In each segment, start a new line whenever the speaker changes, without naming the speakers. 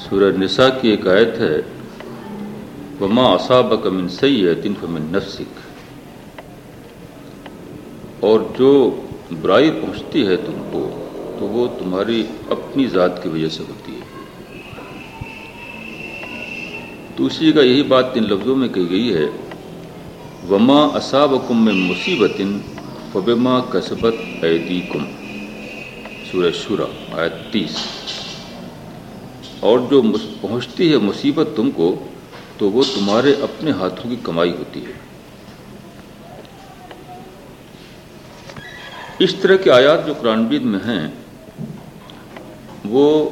سورہ نساء کی ایک آیت ہے، وما اصابک من سید فمن نفسک اور جو برائی پہنچتی ہے تم کو، تو وہ تمہاری اپنی ذات کی وجہ سے ہوتی ہے۔ دوسری کا یہی بات ان لفظوں میں کہی گئی ہے، وما اصابکم میں مصیبت فبما کسبت عیدی کم سورہ شورا، آیت تیس۔ اور جو پہنچتی ہے مصیبت تم کو، تو وہ تمہارے اپنے ہاتھوں کی کمائی ہوتی ہے۔ اس طرح کے آیات جو قرآن بید میں ہیں، وہ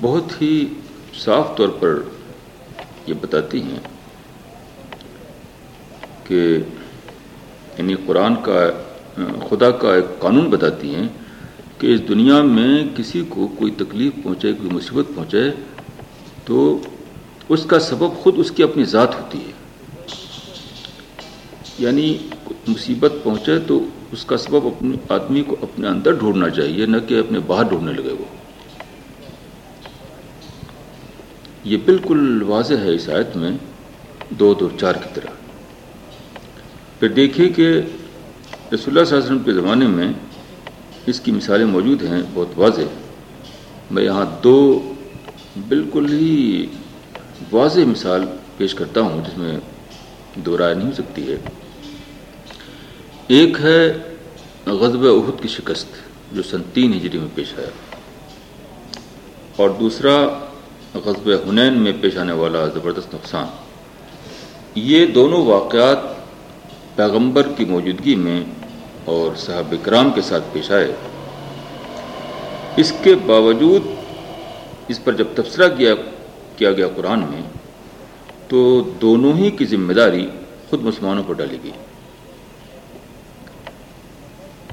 بہت ہی صاف طور پر یہ بتاتی ہیں کہ یعنی قرآن کا، خدا کا ایک قانون بتاتی ہیں کہ اس دنیا میں کسی کو کوئی تکلیف پہنچے کوئی مصیبت پہنچے تو اس کا سبب خود اس کی اپنی ذات ہوتی ہے۔ یعنی مصیبت پہنچے تو اس کا سبب اپنے آدمی کو اپنے اندر ڈھونڈنا چاہیے، نہ کہ اپنے باہر ڈھونڈنے لگے وہ۔ یہ بالکل واضح ہے اس آیت میں دو دو چار کی طرح۔ پھر دیکھیے کہ رسول اللہ صلی اللہ علیہ وسلم کے زمانے میں اس کی مثالیں موجود ہیں، بہت واضح۔ میں یہاں دو بالکل ہی واضح مثال پیش کرتا ہوں، جس میں دو رائے نہیں ہو سکتی ہے۔ ایک ہے غزب عہد کی شکست، جو سن تین ہجری میں پیش آیا۔ اور دوسرا غزب حنین میں پیش آنے والا زبردست نقصان۔ یہ دونوں واقعات پیغمبر کی موجودگی میں اور صحابہ کرام کے ساتھ پیش آئے۔ اس کے باوجود اس پر جب تبصرہ کیا کیا گیا قرآن میں، تو دونوں ہی کی ذمہ داری خود مسلمانوں پر ڈالی گئی۔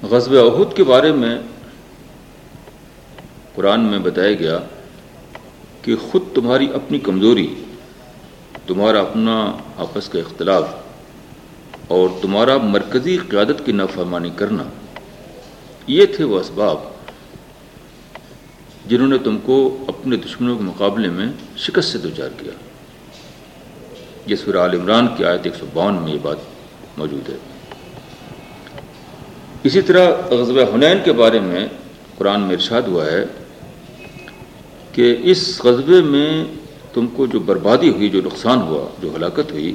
غزب عہد کے بارے میں قرآن میں بتایا گیا کہ خود تمہاری اپنی کمزوری، تمہارا اپنا آپس کا اختلاف اور تمہارا مرکزی قیادت کی نافرمانی کرنا۔ یہ تھے وہ اسباب جنہوں نے تم کو اپنے دشمنوں کے مقابلے میں شکست سے دوچار کیا۔ یہ سورہ عال عمران کی آیت ایک سو باون میں یہ بات موجود ہے۔ اسی طرح غزب حنین کے بارے میں قرآن میں ارشاد ہوا ہے کہ اس غزبے میں تم کو جو بربادی ہوئی، جو نقصان ہوا، جو ہلاکت ہوئی،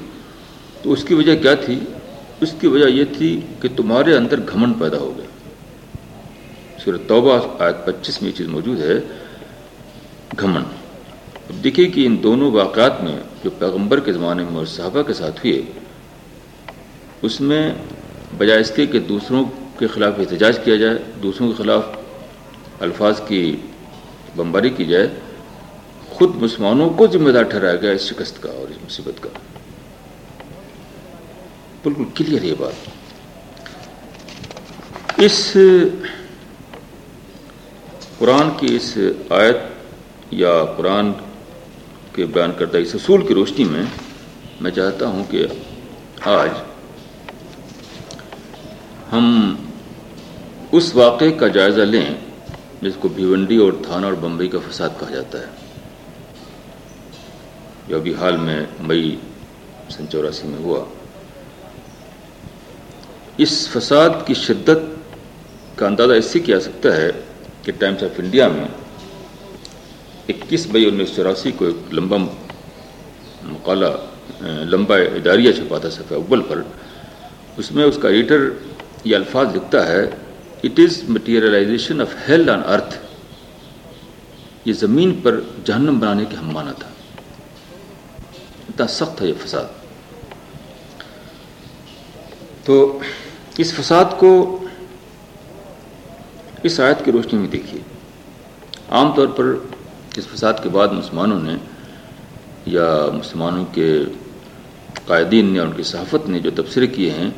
تو اس کی وجہ کیا تھی؟ اس کی وجہ یہ تھی کہ تمہارے اندر گھمن پیدا ہو گیا۔ صورت توبہ آیت پچیس میں یہ چیز موجود ہے، گھمن۔ اب دیکھیے کہ ان دونوں واقعات میں جو پیغمبر کے زمانے میں اور صحابہ کے ساتھ ہوئے، اس میں بجائے اس کے کہ دوسروں کے خلاف احتجاج کیا جائے، دوسروں کے خلاف الفاظ کی بمباری کی جائے، خود مسلمانوں کو ذمہ دار ٹھہرایا گیا اس شکست کا اور اس مصیبت کا۔ بالکل کلیئر یہ بات۔ اس قرآن کی اس آیت یا قرآن کے بیان کردہ اس اصول کی روشنی میں میں چاہتا ہوں کہ آج ہم اس واقعے کا جائزہ لیں جس کو بھیونڈی اور تھانہ اور بمبئی کا فساد کہا جاتا ہے۔ جو ابھی حال میں مئی سن چوراسی میں ہوا۔ اس فساد کی شدت کا اندازہ اس سے کیا سکتا ہے کہ ٹائمس آف انڈیا میں اکیس مئی انیس چوراسی کو ایک لمبا مقالہ لمبا اداریہ چھپا تھا صفحہ اول پر، اس میں اس کا ایڈیٹر یہ الفاظ لکھتا ہے it is materialization of hell on earth یہ زمین پر جہنم بنانے کے ہم مانا تھا۔ اتنا سخت تھا یہ فساد۔ تو اس فساد کو اس آیت کی روشنی میں دیکھیے۔ عام طور پر اس فساد کے بعد مسلمانوں نے یا مسلمانوں کے قائدین نے ان کی صحافت نے جو تبصرے کیے ہیں،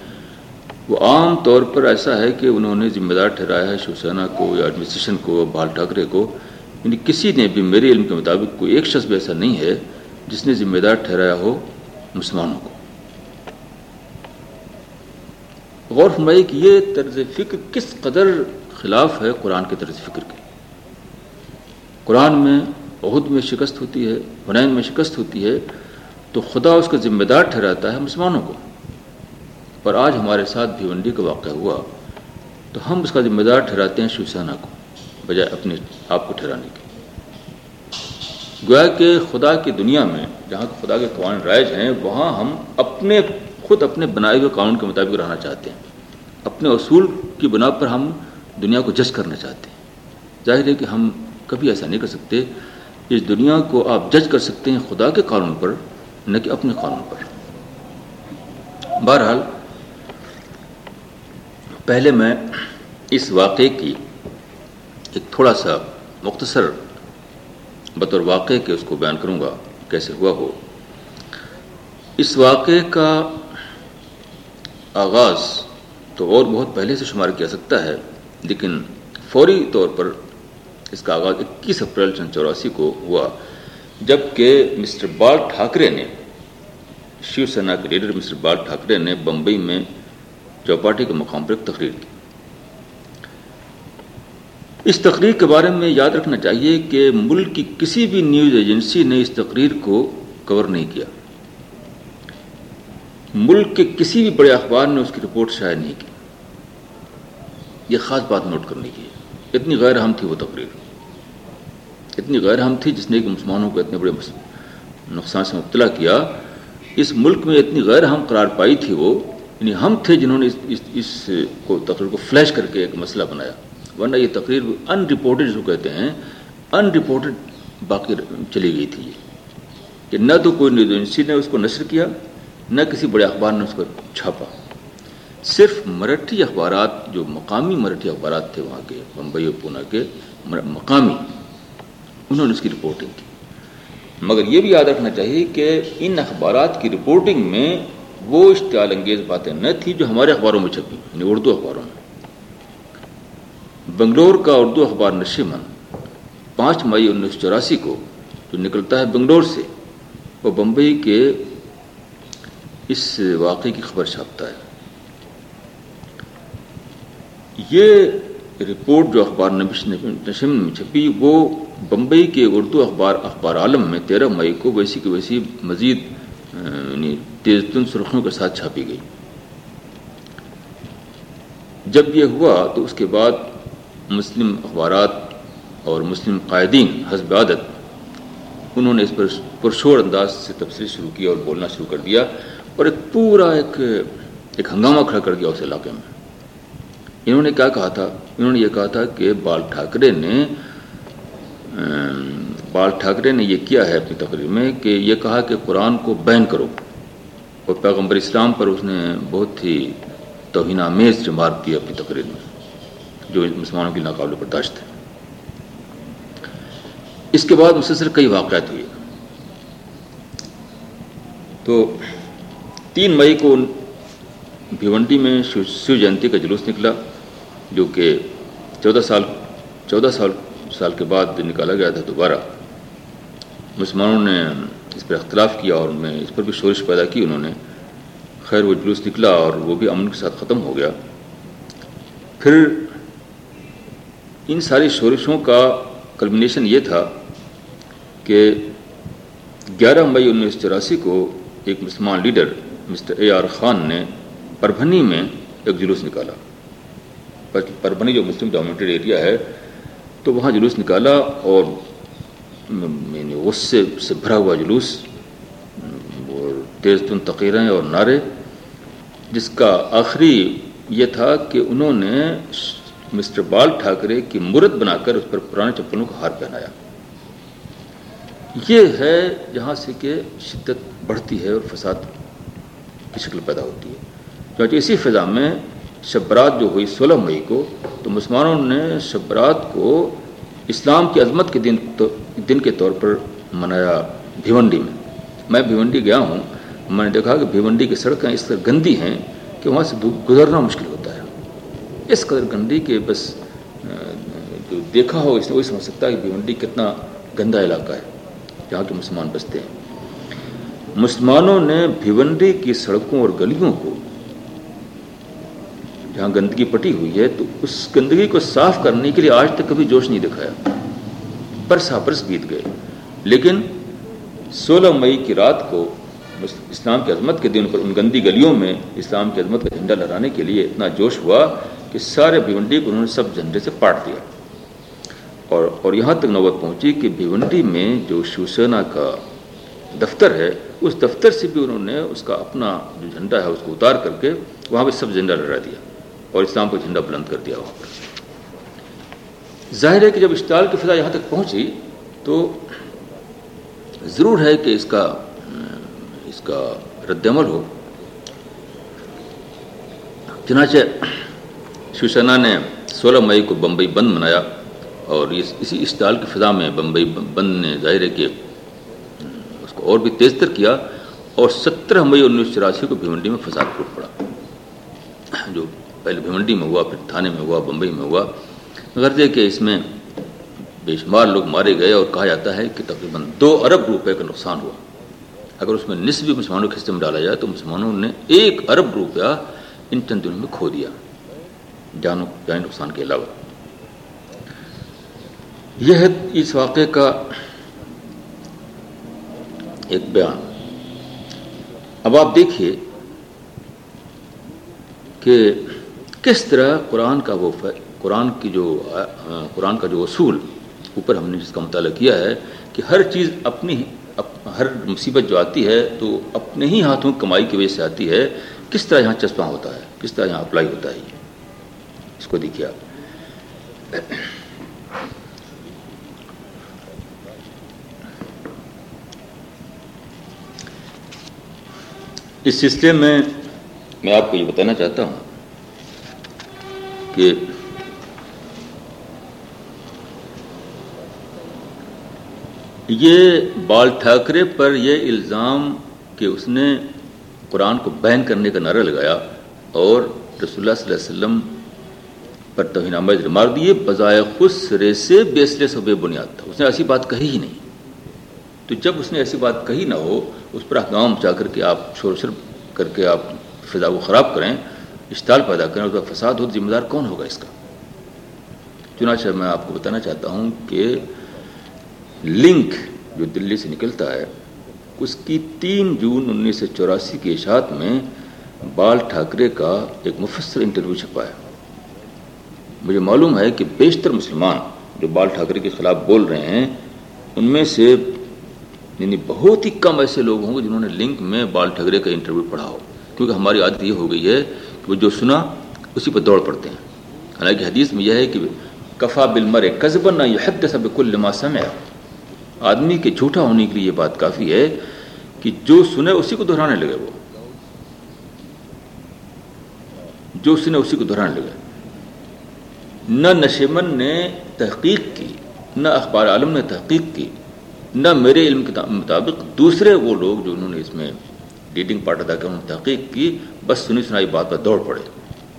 وہ عام طور پر ایسا ہے کہ انہوں نے ذمہ دار ٹھہرایا ہے شیو سینا کو یا ایڈمنسٹریشن کو، بال ٹھاکرے کو۔ یعنی کسی نے بھی میرے علم کے مطابق کوئی ایک شخص بھی ایسا نہیں ہے جس نے ذمہ دار ٹھہرایا ہو مسلمانوں کو۔ غور فرمائیے کہ یہ طرز فکر کس قدر خلاف ہے قرآن کے طرز فکر کے قرآن میں عہد میں شکست ہوتی ہے حنین میں شکست ہوتی ہے، تو خدا اس کا ذمہ دار ٹھہراتا ہے مسلمانوں کو۔ پر آج ہمارے ساتھ بھیونڈی کا واقعہ ہوا، تو ہم اس کا ذمہ دار ٹھہراتے ہیں شیو سینا کو، بجائے اپنے آپ کو ٹھہرانے کے۔ گویا کہ خدا کی دنیا میں، جہاں خدا کے قوانین رائج ہیں، وہاں ہم اپنے خود اپنے بنائے ہوئے قانون کے مطابق رہنا چاہتے ہیں۔ اپنے اصول کی بنا پر ہم دنیا کو جج کرنا چاہتے ہیں۔ ظاہر ہے کہ ہم کبھی ایسا نہیں کر سکتے۔ اس دنیا کو آپ جج کر سکتے ہیں خدا کے قانون پر، نہ کہ اپنے قانون پر۔ بہرحال، پہلے میں اس واقعے کی ایک تھوڑا سا مختصر بطور واقعے کے اس کو بیان کروں گا، کیسے ہوا ہو۔ اس واقعے کا آغاز تو اور بہت پہلے سے شمار کیا سکتا ہے، لیکن فوری طور پر اس کا آغاز اکیس اپریل سن چوراسی کو ہوا جبکہ مسٹر بال ٹھاکرے نے شیو سینا کے لیڈر مسٹر بال ٹھاکرے نے بمبئی میں چوپاٹی کے مقام پر ایک تقریر کی۔ اس تقریر کے بارے میں یاد رکھنا چاہیے کہ ملک کی کسی بھی نیوز ایجنسی نے اس تقریر کو کور نہیں کیا۔ ملک کے کسی بھی بڑے اخبار نے اس کی رپورٹ شائع نہیں کی۔ یہ خاص بات نوٹ کرنے کی ہے۔ اتنی غیر اہم تھی وہ تقریر۔ اتنی غیر اہم تھی جس نے کہ مسلمانوں کو اتنے بڑے نقصان سے مبتلا کیا۔ اس ملک میں اتنی غیر اہم قرار پائی تھی وہ یعنی ہم تھے جنہوں نے اس اس کو تقریر کو فلیش کر کے ایک مسئلہ بنایا۔ ورنہ یہ تقریر ان رپورٹڈ جو کہتے ہیں ان رپورٹڈ باقی چلی گئی تھی یہ۔ کہ نہ تو کوئی نیوز ایجنسی نے اس کو نشر کیا نہ کسی بڑے اخبار نے اس کو چھاپا۔ صرف مراٹھی اخبارات جو مقامی مراٹھی اخبارات تھے وہاں کے، بمبئی اور پونا کے مقامی، انہوں نے اس کی رپورٹنگ کی۔ مگر یہ بھی یاد رکھنا چاہیے کہ ان اخبارات کی رپورٹنگ میں وہ اشتعال انگیز باتیں نہ تھیں جو ہمارے اخباروں میں چھپی یعنی اردو اخباروں میں۔ بنگلور کا اردو اخبار نشیمن پانچ مئی انیس سو چوراسی کو جو نکلتا ہے بنگلور سے، وہ بمبئی کے اس واقعے کی خبر چھاپتا ہے۔ یہ رپورٹ جو اخبار نشیمن میں چھپی، وہ بمبئی کے اردو اخبار اخبار عالم میں تیرہ مئی کو ویسی کی ویسی مزید یعنی تیز تن سرخیوں کے ساتھ چھاپی گئی۔ جب یہ ہوا تو اس کے بعد مسلم اخبارات اور مسلم قائدین، حزب عادت، انہوں نے اس پر پرشور انداز سے تفصیل شروع کیا اور بولنا شروع کر دیا۔ اور ایک پورا ایک ایک ہنگامہ کھڑا کر دیا اس علاقے میں۔ انہوں نے کیا کہا تھا؟ انہوں نے یہ کہا تھا کہ بال ٹھاکرے نے بال ٹھاکرے نے یہ کیا ہے اپنی تقریر میں کہ یہ کہا کہ قرآن کو بین کرو۔ اور پیغمبر اسلام پر اس نے بہت ہی توہین آمیز جمارک کی اپنی تقریر میں، جو مسلمانوں کی ناقابل برداشت ہے۔ اس کے بعد مسلسل کئی واقعات ہوئے۔ تو تین مئی کو بھیونڈی میں شیو جینتی کا جلوس نکلا، جو کہ چودہ سال چودہ سال سال کے بعد نکالا گیا تھا دوبارہ۔ مسلمانوں نے اس پر اختلاف کیا اور میں اس پر بھی شورش پیدا کی انہوں نے۔ خیر، وہ جلوس نکلا اور وہ بھی امن کے ساتھ ختم ہو گیا۔ پھر ان ساری شورشوں کا کلمنیشن یہ تھا کہ گیارہ مئی انیس چوراسی کو ایک مسلمان leader mister A R Khan نے پربھنی میں ایک جلوس نکالا۔ پربھنی جو مسلم ڈومینیٹڈ ایریا ہے، تو وہاں جلوس نکالا اور میں نے غصے سے بھرا ہوا جلوس، اور تیز تن تقیریں اور نعرے، جس کا آخری یہ تھا کہ انہوں نے مسٹر بال ٹھاکرے کی مورت بنا کر اس پر پرانے چپلوں کا ہار پہنایا۔ یہ ہے جہاں سے کہ شدت بڑھتی ہے اور فساد کی شکل پیدا ہوتی ہے۔ کیونکہ اسی فضا میں شبرات جو ہوئی سولہ مئی کو، تو مسلمانوں نے شبرات کو اسلام کی عظمت کے دن دن کے طور پر منایا بھیونڈی میں۔ میں بھیونڈی گیا ہوں، میں نے دیکھا کہ بھیونڈی کی سڑکیں اس طرح گندی ہیں کہ وہاں سے گزرنا مشکل ہوتا ہے۔ اس قدر گندی کہ بس جو دیکھا ہو اس نے وہی سمجھ سکتا ہے کہ بھیونڈی کتنا گندا علاقہ ہے، جہاں کے مسلمان بستے ہیں۔ مسلمانوں نے بھیونڈی کی سڑکوں اور گلیوں کو جہاں گندگی پٹی ہوئی ہے تو اس گندگی کو صاف کرنے کے لیے آج تک کبھی جوش نہیں دکھایا۔ برسا برس بیت گئے۔ لیکن سولہ مئی کی رات کو اسلام کی عظمت کے دن پر ان گندی گلیوں میں اسلام کی عظمت کا جھنڈا لہرانے کے لیے اتنا جوش ہوا کہ سارے بھیونڈی کو انہوں نے سب جھنڈے سے پاٹ دیا۔ اور اور یہاں تک نوبت پہنچی کہ بھیونڈی میں جو شیوسینا کا دفتر ہے، اس دفتر سے بھی انہوں نے اس کا اپنا جو جھنڈا ہے، اس کو اتار کر کے وہاں پہ سب جھنڈا لہرا دیا اور اسلام کو جھنڈا بلند کر دیا وہاں پر۔ ظاہر ہے کہ جب اشتعال کی فضا یہاں تک پہنچی تو ضرور ہے کہ اس کا اس کا رد عمل ہو۔ چنانچہ شیو سینا نے سولہ مئی کو بمبئی بند منایا اور اسی اشتعال کی فضا میں بمبئی بند نے ظاہر ہے کہ اور بھی تیز تر کیا اور سترہ مئی انیس سو چوراسی کو بھیونڈی میں فساد ٹوٹ پڑا۔ جو پہلے بھیونڈی میں ہوا، پھر تھانے میں ہوا، بمبئی میں ہوا غرض ہے کہ اس میں بے شمار لوگ مارے گئے اور کہا جاتا ہے کہ تقریباً دو ارب روپے کا نقصان ہوا۔ اگر اس میں نصبی مسلمانوں کے حصے میں ڈالا جائے تو مسلمانوں نے ایک ارب روپیہ ان چند دنوں میں کھو دیا۔ جانو جانی نقصان کے علاوہ۔ یہ ہے اس واقعے کا ایک بیان۔ اب آپ دیکھیے کہ کس طرح قرآن کا وہ قرآن کی جو، قرآن کا جو اصول اوپر ہم نے جس کا مطالعہ کیا ہے کہ ہر چیز اپنی ہر مصیبت جو آتی ہے تو اپنے ہی ہاتھوں کمائی کی وجہ سے آتی ہے۔ کس طرح یہاں چسپاں ہوتا ہے؟ کس طرح یہاں اپلائی ہوتا ہے اس کو دیکھیے آپ۔ اس سلسلے میں میں آپ کو یہ بتانا چاہتا ہوں کہ یہ بال ٹھاکرے پر یہ الزام کہ اس نے قرآن کو بین کرنے کا نعرہ لگایا اور رسول اللہ صلی اللہ علیہ وسلم پر توہین آمد مار دیے بذائے خود سرے سے بیسلے سے بے بنیاد تھا۔ اس نے ایسی بات کہی ہی نہیں۔ تو جب اس نے ایسی بات کہی نہ ہو اس پر احکام چاہ کر کے آپ شور شر کر کے آپ فضا کو خراب کریں، اشتعال پیدا کریں، اس کا فساد ہو ذمہ دار کون ہوگا اس کا؟ چنانچہ میں آپ کو بتانا چاہتا ہوں کہ لنک جو دلی سے نکلتا ہے، اس کی تین جون انیس سو چوراسی کی اشاعت میں بال ٹھاکرے کا ایک مفسر انٹرویو چھپا ہے۔ مجھے معلوم ہے کہ بیشتر مسلمان جو بال ٹھاکرے کے خلاف بول رہے ہیں، ان میں سے یعنی بہت ہی کم ایسے لوگ ہوں گے جنہوں نے لنک میں بال ٹھاکرے کا انٹرویو پڑھا ہو۔ کیونکہ ہماری عادت یہ ہو گئی ہے کہ وہ جو سنا، اسی پر دوڑ پڑتے ہیں۔ حالانکہ حدیث میں یہ ہے کہ کفا بل مرے قصبہ نہ یہ حد سب کل سمع۔ آدمی کے جھوٹا ہونے کے لیے یہ بات کافی ہے کہ جو سنے اسی کو دہرانے لگے وہ۔ جو سنے اسی کو دہرانے لگے۔ نہ نشیمن نے تحقیق کی، نہ اخبار عالم نے تحقیق کی۔ نہ میرے علم کے مطابق دوسرے وہ لوگ جو انہوں نے اس میں لیڈنگ پارٹ ادا کر انہوں نے تحقیق کی، بس سنی سنائی بات پر دوڑ پڑے۔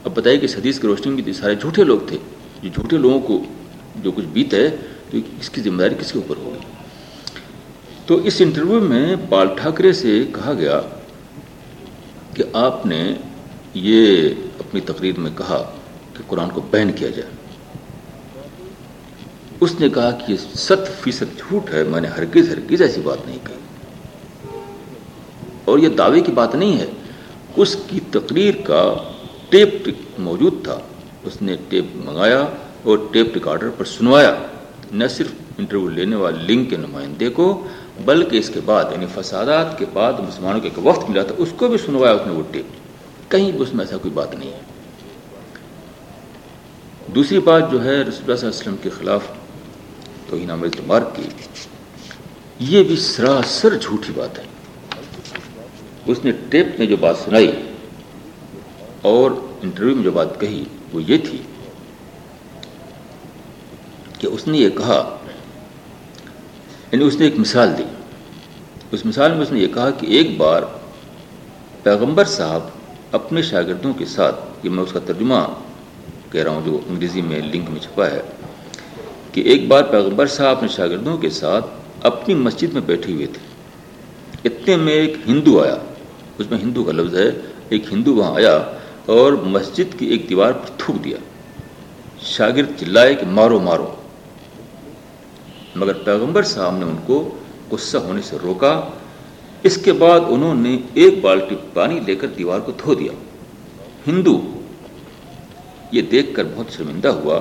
اب بتائیے کہ حدیث کی روشنی میں سارے جھوٹے لوگ تھے، جو جھوٹے لوگوں کو جو کچھ بیت ہے، تو اس کی ذمہ داری کس کے اوپر ہوگی؟ تو اس انٹرویو میں بال ٹھاکرے سے کہا گیا کہ آپ نے یہ اپنی تقریر میں کہا کہ قرآن کو بین کیا جائے۔ اس نے کہا کہ یہ ست فیصد جھوٹ ہے، میں نے ہرگز ہرگز ایسی بات نہیں کہی۔ اور یہ دعوے کی بات نہیں ہے، اس کی تقریر کا ٹیپ موجود تھا۔ اس نے ٹیپ منگایا اور ٹیپ ریکارڈر پر سنوایا۔ نہ صرف انٹرویو لینے والے لنک کے نمائندے کو، بلکہ اس کے بعد یعنی فسادات کے بعد مسلمانوں کے ایک وقت ملا تھا، اس کو بھی سنوایا، اس نے وہ ٹیپ۔ کہیں بھی اس میں ایسا کوئی بات نہیں ہے۔ دوسری بات جو ہے، رسول اللہ صلی اللہ علیہ وسلم کے خلاف توہین اعتبار کی یہ بھی سراسر جھوٹی بات ہے۔ اس نے ٹیپ میں جو بات سنائی اور انٹرویو میں جو بات کہی، وہ یہ تھی کہ اس نے یہ کہا یعنی اس نے ایک مثال دی۔ اس مثال میں اس نے یہ کہا کہ ایک بار پیغمبر صاحب اپنے شاگردوں کے ساتھ، یہ میں اس کا ترجمہ کہہ رہا ہوں جو انگریزی میں لنک میں چھپا ہے کہ ایک بار پیغمبر صاحب اپنے شاگردوں کے ساتھ اپنی مسجد میں بیٹھے ہوئے تھے۔ اتنے میں ایک ہندو آیا۔ اس میں ہندو کا لفظ ہے۔ ایک ہندو وہاں آیا اور مسجد کی ایک دیوار پر تھوک دیا۔ شاگرد چلائے کہ مارو مارو۔ مگر پیغمبر صاحب نے ان کو غصہ ہونے سے روکا۔ اس کے بعد انہوں نے ایک بالٹی پانی لے کر دیوار کو دھو دیا۔ ہندو، یہ دیکھ کر بہت شرمندہ ہوا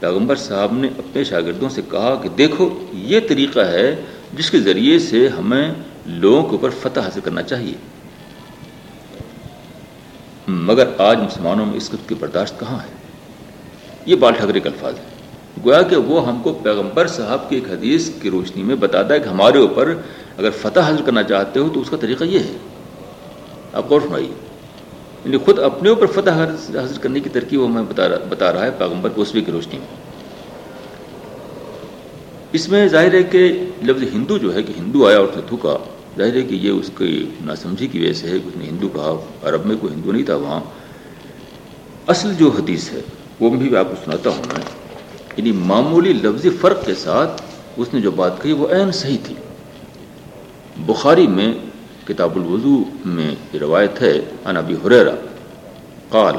پیغمبر صاحب نے اپنے شاگردوں سے کہا کہ دیکھو، یہ طریقہ ہے جس کے ذریعے سے ہمیں لوگوں کے اوپر فتح حاصل کرنا چاہیے۔ مگر آج مسلمانوں میں اس کی برداشت کہاں ہے؟ یہ بال ٹھاکرے کا الفاظ ہے گویا کہ وہ ہم کو پیغمبر صاحب کی ایک حدیث کی روشنی میں بتاتا ہے کہ ہمارے اوپر اگر فتح حاصل کرنا چاہتے ہو تو اس کا طریقہ یہ ہے۔ آپ غور فرمائیے۔ یعنی خود اپنے اوپر فتح حاصل کرنے کی ترکیب وہ میں بتا رہا ہے پیغمبر کو کی روشنی میں۔ اس میں ظاہر ہے کہ لفظ ہندو جو ہے کہ ہندو آیا اور تھوکا ظاہر ہے کہ یہ اس کی ناسمجھی کی وجہ سے ہے کہ اس نے ہندو کہا، عرب میں کوئی ہندو نہیں تھا وہاں۔ اصل جو حدیث ہے، وہ بھی آپ کو سناتا ہوں میں۔ یعنی معمولی لفظی فرق کے ساتھ اس نے جو بات کہی وہ عین صحیح تھی۔ بخاری میں کتاب الوضو میں یہ روایت ہے انبی حریرا قال،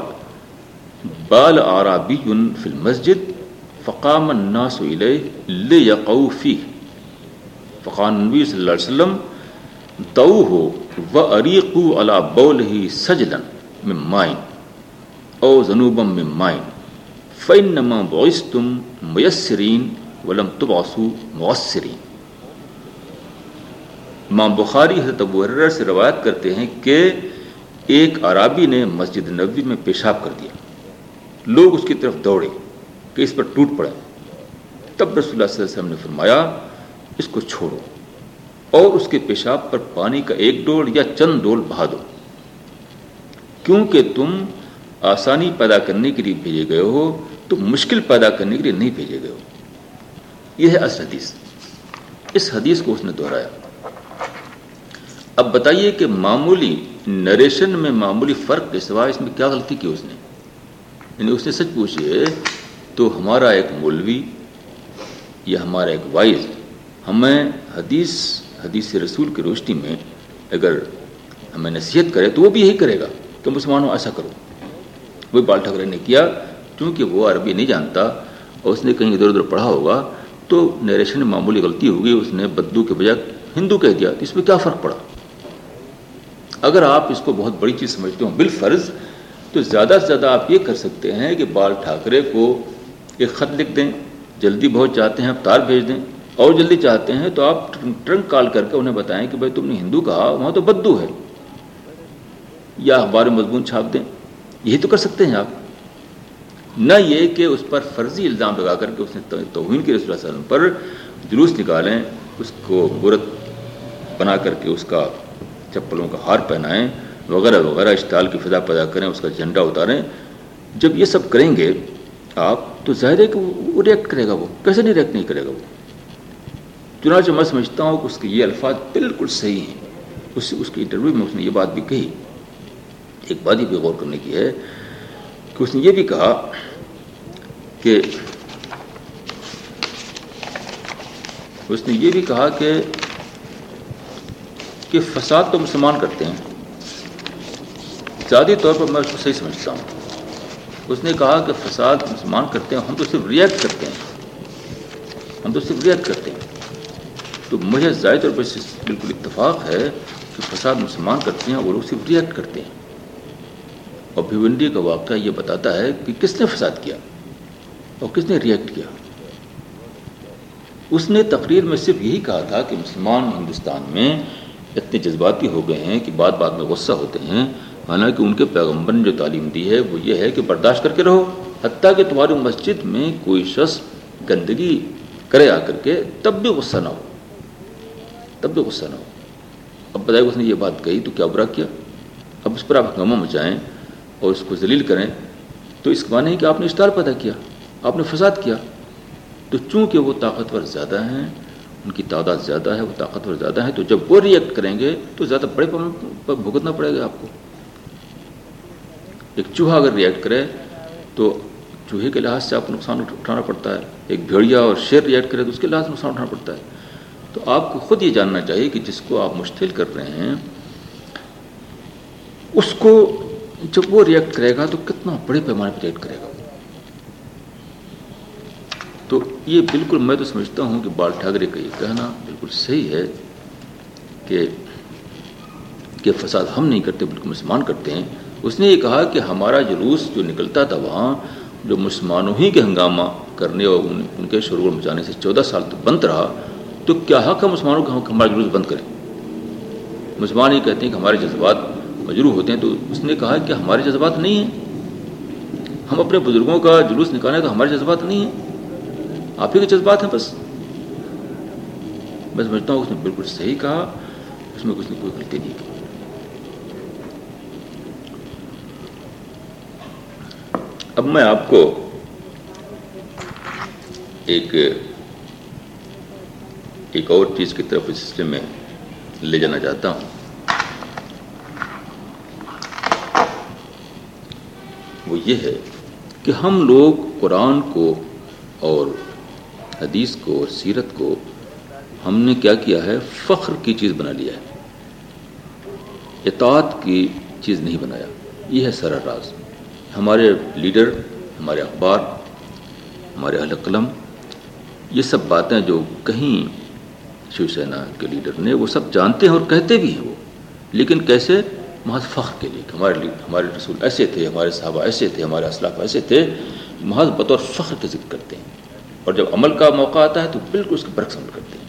بال آرابی فی المسجد فقام الناس الیہ لیقعو فیہ۔ فقان نبی صلی اللہ علیہ وسلم، دوہو و اریقو علی بولہی سجلا من مائن۔ او ذنوبا من مائن۔ فَإِنَّمَا بُعِسْتُمْ مُيَسِّرِينَ وَلَمْ تُبْعَسُوا مُعَسِّرِينَ امام بخاری حضرت ابو حرر سے روایت کرتے ہیں کہ ایک عرابی نے مسجد نبوی میں پیشاب کر دیا۔ لوگ اس کی طرف دوڑے کہ اس پر ٹوٹ پڑے تب رسول اللہ صلی اللہ علیہ وسلم نے فرمایا، اس کو چھوڑو اور اس کے پیشاب پر پانی کا ایک ڈول یا چند ڈول بہا دو۔ کیونکہ تم آسانی پیدا کرنے کے لیے بھیجے گئے ہو، تو مشکل پیدا کرنے کے لیے نہیں بھیجے گئے ہو۔ یہ ہے اصل حدیث۔ اس حدیث کو اس نے دہرایا۔ اب بتائیے کہ معمولی نریشن میں معمولی فرق کے سوا اس میں کیا غلطی کی اس نے؟ یعنی اس نے سچ پوچھیے تو ہمارا ایک مولوی یا ہمارا ایک وائز ہمیں حدیث حدیث رسول کی روشنی میں اگر ہمیں نصیحت کرے تو وہ بھی یہی کرے گا۔ کہ مسلمانوں ایسا کرو۔ وہی بال ٹھکرے نے کیا کیونکہ وہ عربی نہیں جانتا اور اس نے کہیں ادھر ادھر پڑھا ہوگا، تو نیریشن میں معمولی غلطی ہوگی اس نے بدو کے بجائے ہندو کہہ دیا۔ تو اس میں کیا فرق پڑا؟ اگر آپ اس کو بہت بڑی چیز سمجھتے ہوں بالفرض، تو زیادہ سے زیادہ آپ یہ کر سکتے ہیں کہ بال ٹھاکرے کو ایک خط لکھ دیں، جلدی بہت چاہتے ہیں آپ تار بھیج دیں۔ اور جلدی چاہتے ہیں تو آپ ٹرنک کال کر کے انہیں بتائیں کہ بھائی تم نے ہندو کہا، وہاں تو بدو ہے۔ یا اخبار مضمون چھاپ دیں۔ یہی تو کر سکتے ہیں آپ۔ نہ یہ کہ اس پر فرضی الزام لگا کر کے اس نے توہین کے رسول اللہ علیہ وسلم پر جلوس نکالیں، اس کو عورت بنا کر کے اس کا چپلوں کا ہار پہنائیں، وغیرہ وغیرہ، اشتعال کی فضا پیدا کریں، اس کا جھنڈا اتاریں۔ جب یہ سب کریں گے، آپ تو ظاہر ہے کہ وہ ریئیکٹ کرے گا وہ۔ کیسے نہیں ریئیکٹ نہیں کرے گا وہ؟ چنانچہ میں سمجھتا ہوں کہ اس کے یہ الفاظ بالکل صحیح ہیں۔ اس اس کی انٹرویو میں اس نے یہ بات بھی کہی۔ ایک بات ہی پہ غور کرنے کی ہے کہ اس نے یہ بھی کہا کہ اس نے یہ بھی کہا کہ کہ فساد تو مسلمان کرتے ہیں۔ ذاتی طور پر میں اس کو صحیح سمجھتا ہوں۔ اس نے کہا کہ فساد مسلمان کرتے ہیں، ہم تو صرف ریئیکٹ کرتے ہیں۔ ہم تو صرف ریئیکٹ کرتے ہیں۔ تو مجھے ظاہر طور پر بالکل اتفاق ہے کہ فساد مسلمان کرتے ہیں وہ لوگ صرف ریئیکٹ کرتے ہیں۔ اور بھیونڈی کا واقعہ یہ بتاتا ہے کہ کس نے فساد کیا اور کس نے ریئیکٹ کیا۔ اس نے تقریر میں صرف یہی کہا تھا کہ مسلمان ہندوستان میں اتنے جذباتی ہو گئے ہیں کہ بات بات میں غصہ ہوتے ہیں۔ حالانکہ ان کے پیغمبر نے جو تعلیم دی ہے وہ یہ ہے کہ برداشت کر کے رہو، حتیٰ کہ تمہاری مسجد میں کوئی شخص گندگی کرے آ کر کے تب بھی غصہ نہ ہو۔ تب بھی غصہ نہ ہو۔ اب بتائے اس نے یہ بات کہی تو کیا برا کیا؟ اب اس پر آپ ہنگامہ مچائیں اور اس کو ذلیل کریں۔ تو اس معنی ہے کہ آپ نے اشتار پیدا کیا، آپ نے فساد کیا۔ تو چونکہ وہ طاقتور زیادہ ہیں ان کی تعداد زیادہ ہے، وہ طاقتور زیادہ ہے، تو جب وہ ریئیکٹ کریں گے تو زیادہ بڑے پر بھگتنا پڑے گا آپ کو۔ ایک چوہا اگر ریئیکٹ کرے تو چوہے کے لحاظ سے آپ کو نقصان اٹھانا پڑتا ہے۔ ایک بھیڑیا اور شیر ریئیکٹ کرے تو اس کے لحاظ سے نقصان اٹھانا پڑتا ہے۔ تو آپ کو خود یہ جاننا چاہیے کہ جس کو آپ مشتل کر رہے ہیں، اس کو جب وہ ریئیکٹ کرے گا تو کتنا بڑے پیمانے پہ ریئیکٹ کرے گا۔ تو یہ بالکل میں تو سمجھتا ہوں کہ بال ٹھاکرے کا یہ کہنا بالکل صحیح ہے کہ کہ فساد ہم نہیں کرتے بلکہ مسلمان کرتے ہیں۔ اس نے یہ کہا کہ ہمارا جلوس جو نکلتا تھا وہاں، جو مسلمانوں ہی کے ہنگامہ کرنے اور ان کے شروع مچانے سے چودہ سال تک بند رہا، تو کیا حق ہے مسلمانوں کا ہمارا جلوس بند کریں؟ مسلمان یہ کہتے ہیں کہ ہمارے جذبات مجروح ہوتے ہیں، تو اس نے کہا کہ ہمارے جذبات نہیں ہیں۔ ہم اپنے بزرگوں کا جلوس نکالیں تو ہمارے جذبات نہیں ہیں۔ آپ ہی کے جذبات ہیں بس۔ میں سمجھتا ہوں اس نے بالکل صحیح کہا، اس میں کچھ نے کوئی غلطی نہیں۔ کی اب میں آپ کو ایک ایک اور چیز کی طرف اس سسٹم میں لے جانا چاہتا ہوں۔ وہ یہ ہے کہ ہم لوگ قرآن کو اور حدیث کو اور سیرت کو ہم نے کیا کیا ہے؟ فخر کی چیز بنا لیا ہے۔ اطاعت کی چیز نہیں بنایا۔ یہ ہے سر راز۔ ہمارے لیڈر، ہمارے اخبار، ہمارے اہل قلم، یہ سب باتیں جو کہیں شیو سینا کے لیڈر نے، وہ سب جانتے ہیں اور کہتے بھی ہیں وہ۔ لیکن کیسے؟ محض فخر کے لیے۔ ہمارے ہمارے رسول ایسے تھے، ہمارے صحابہ ایسے تھے، ہمارے اسلاف ایسے تھے، محض بطور فخر کے ذکر کرتے ہیں۔ اور جب عمل کا موقع آتا ہے تو بالکل اس کے برعکس عمل کرتے ہیں۔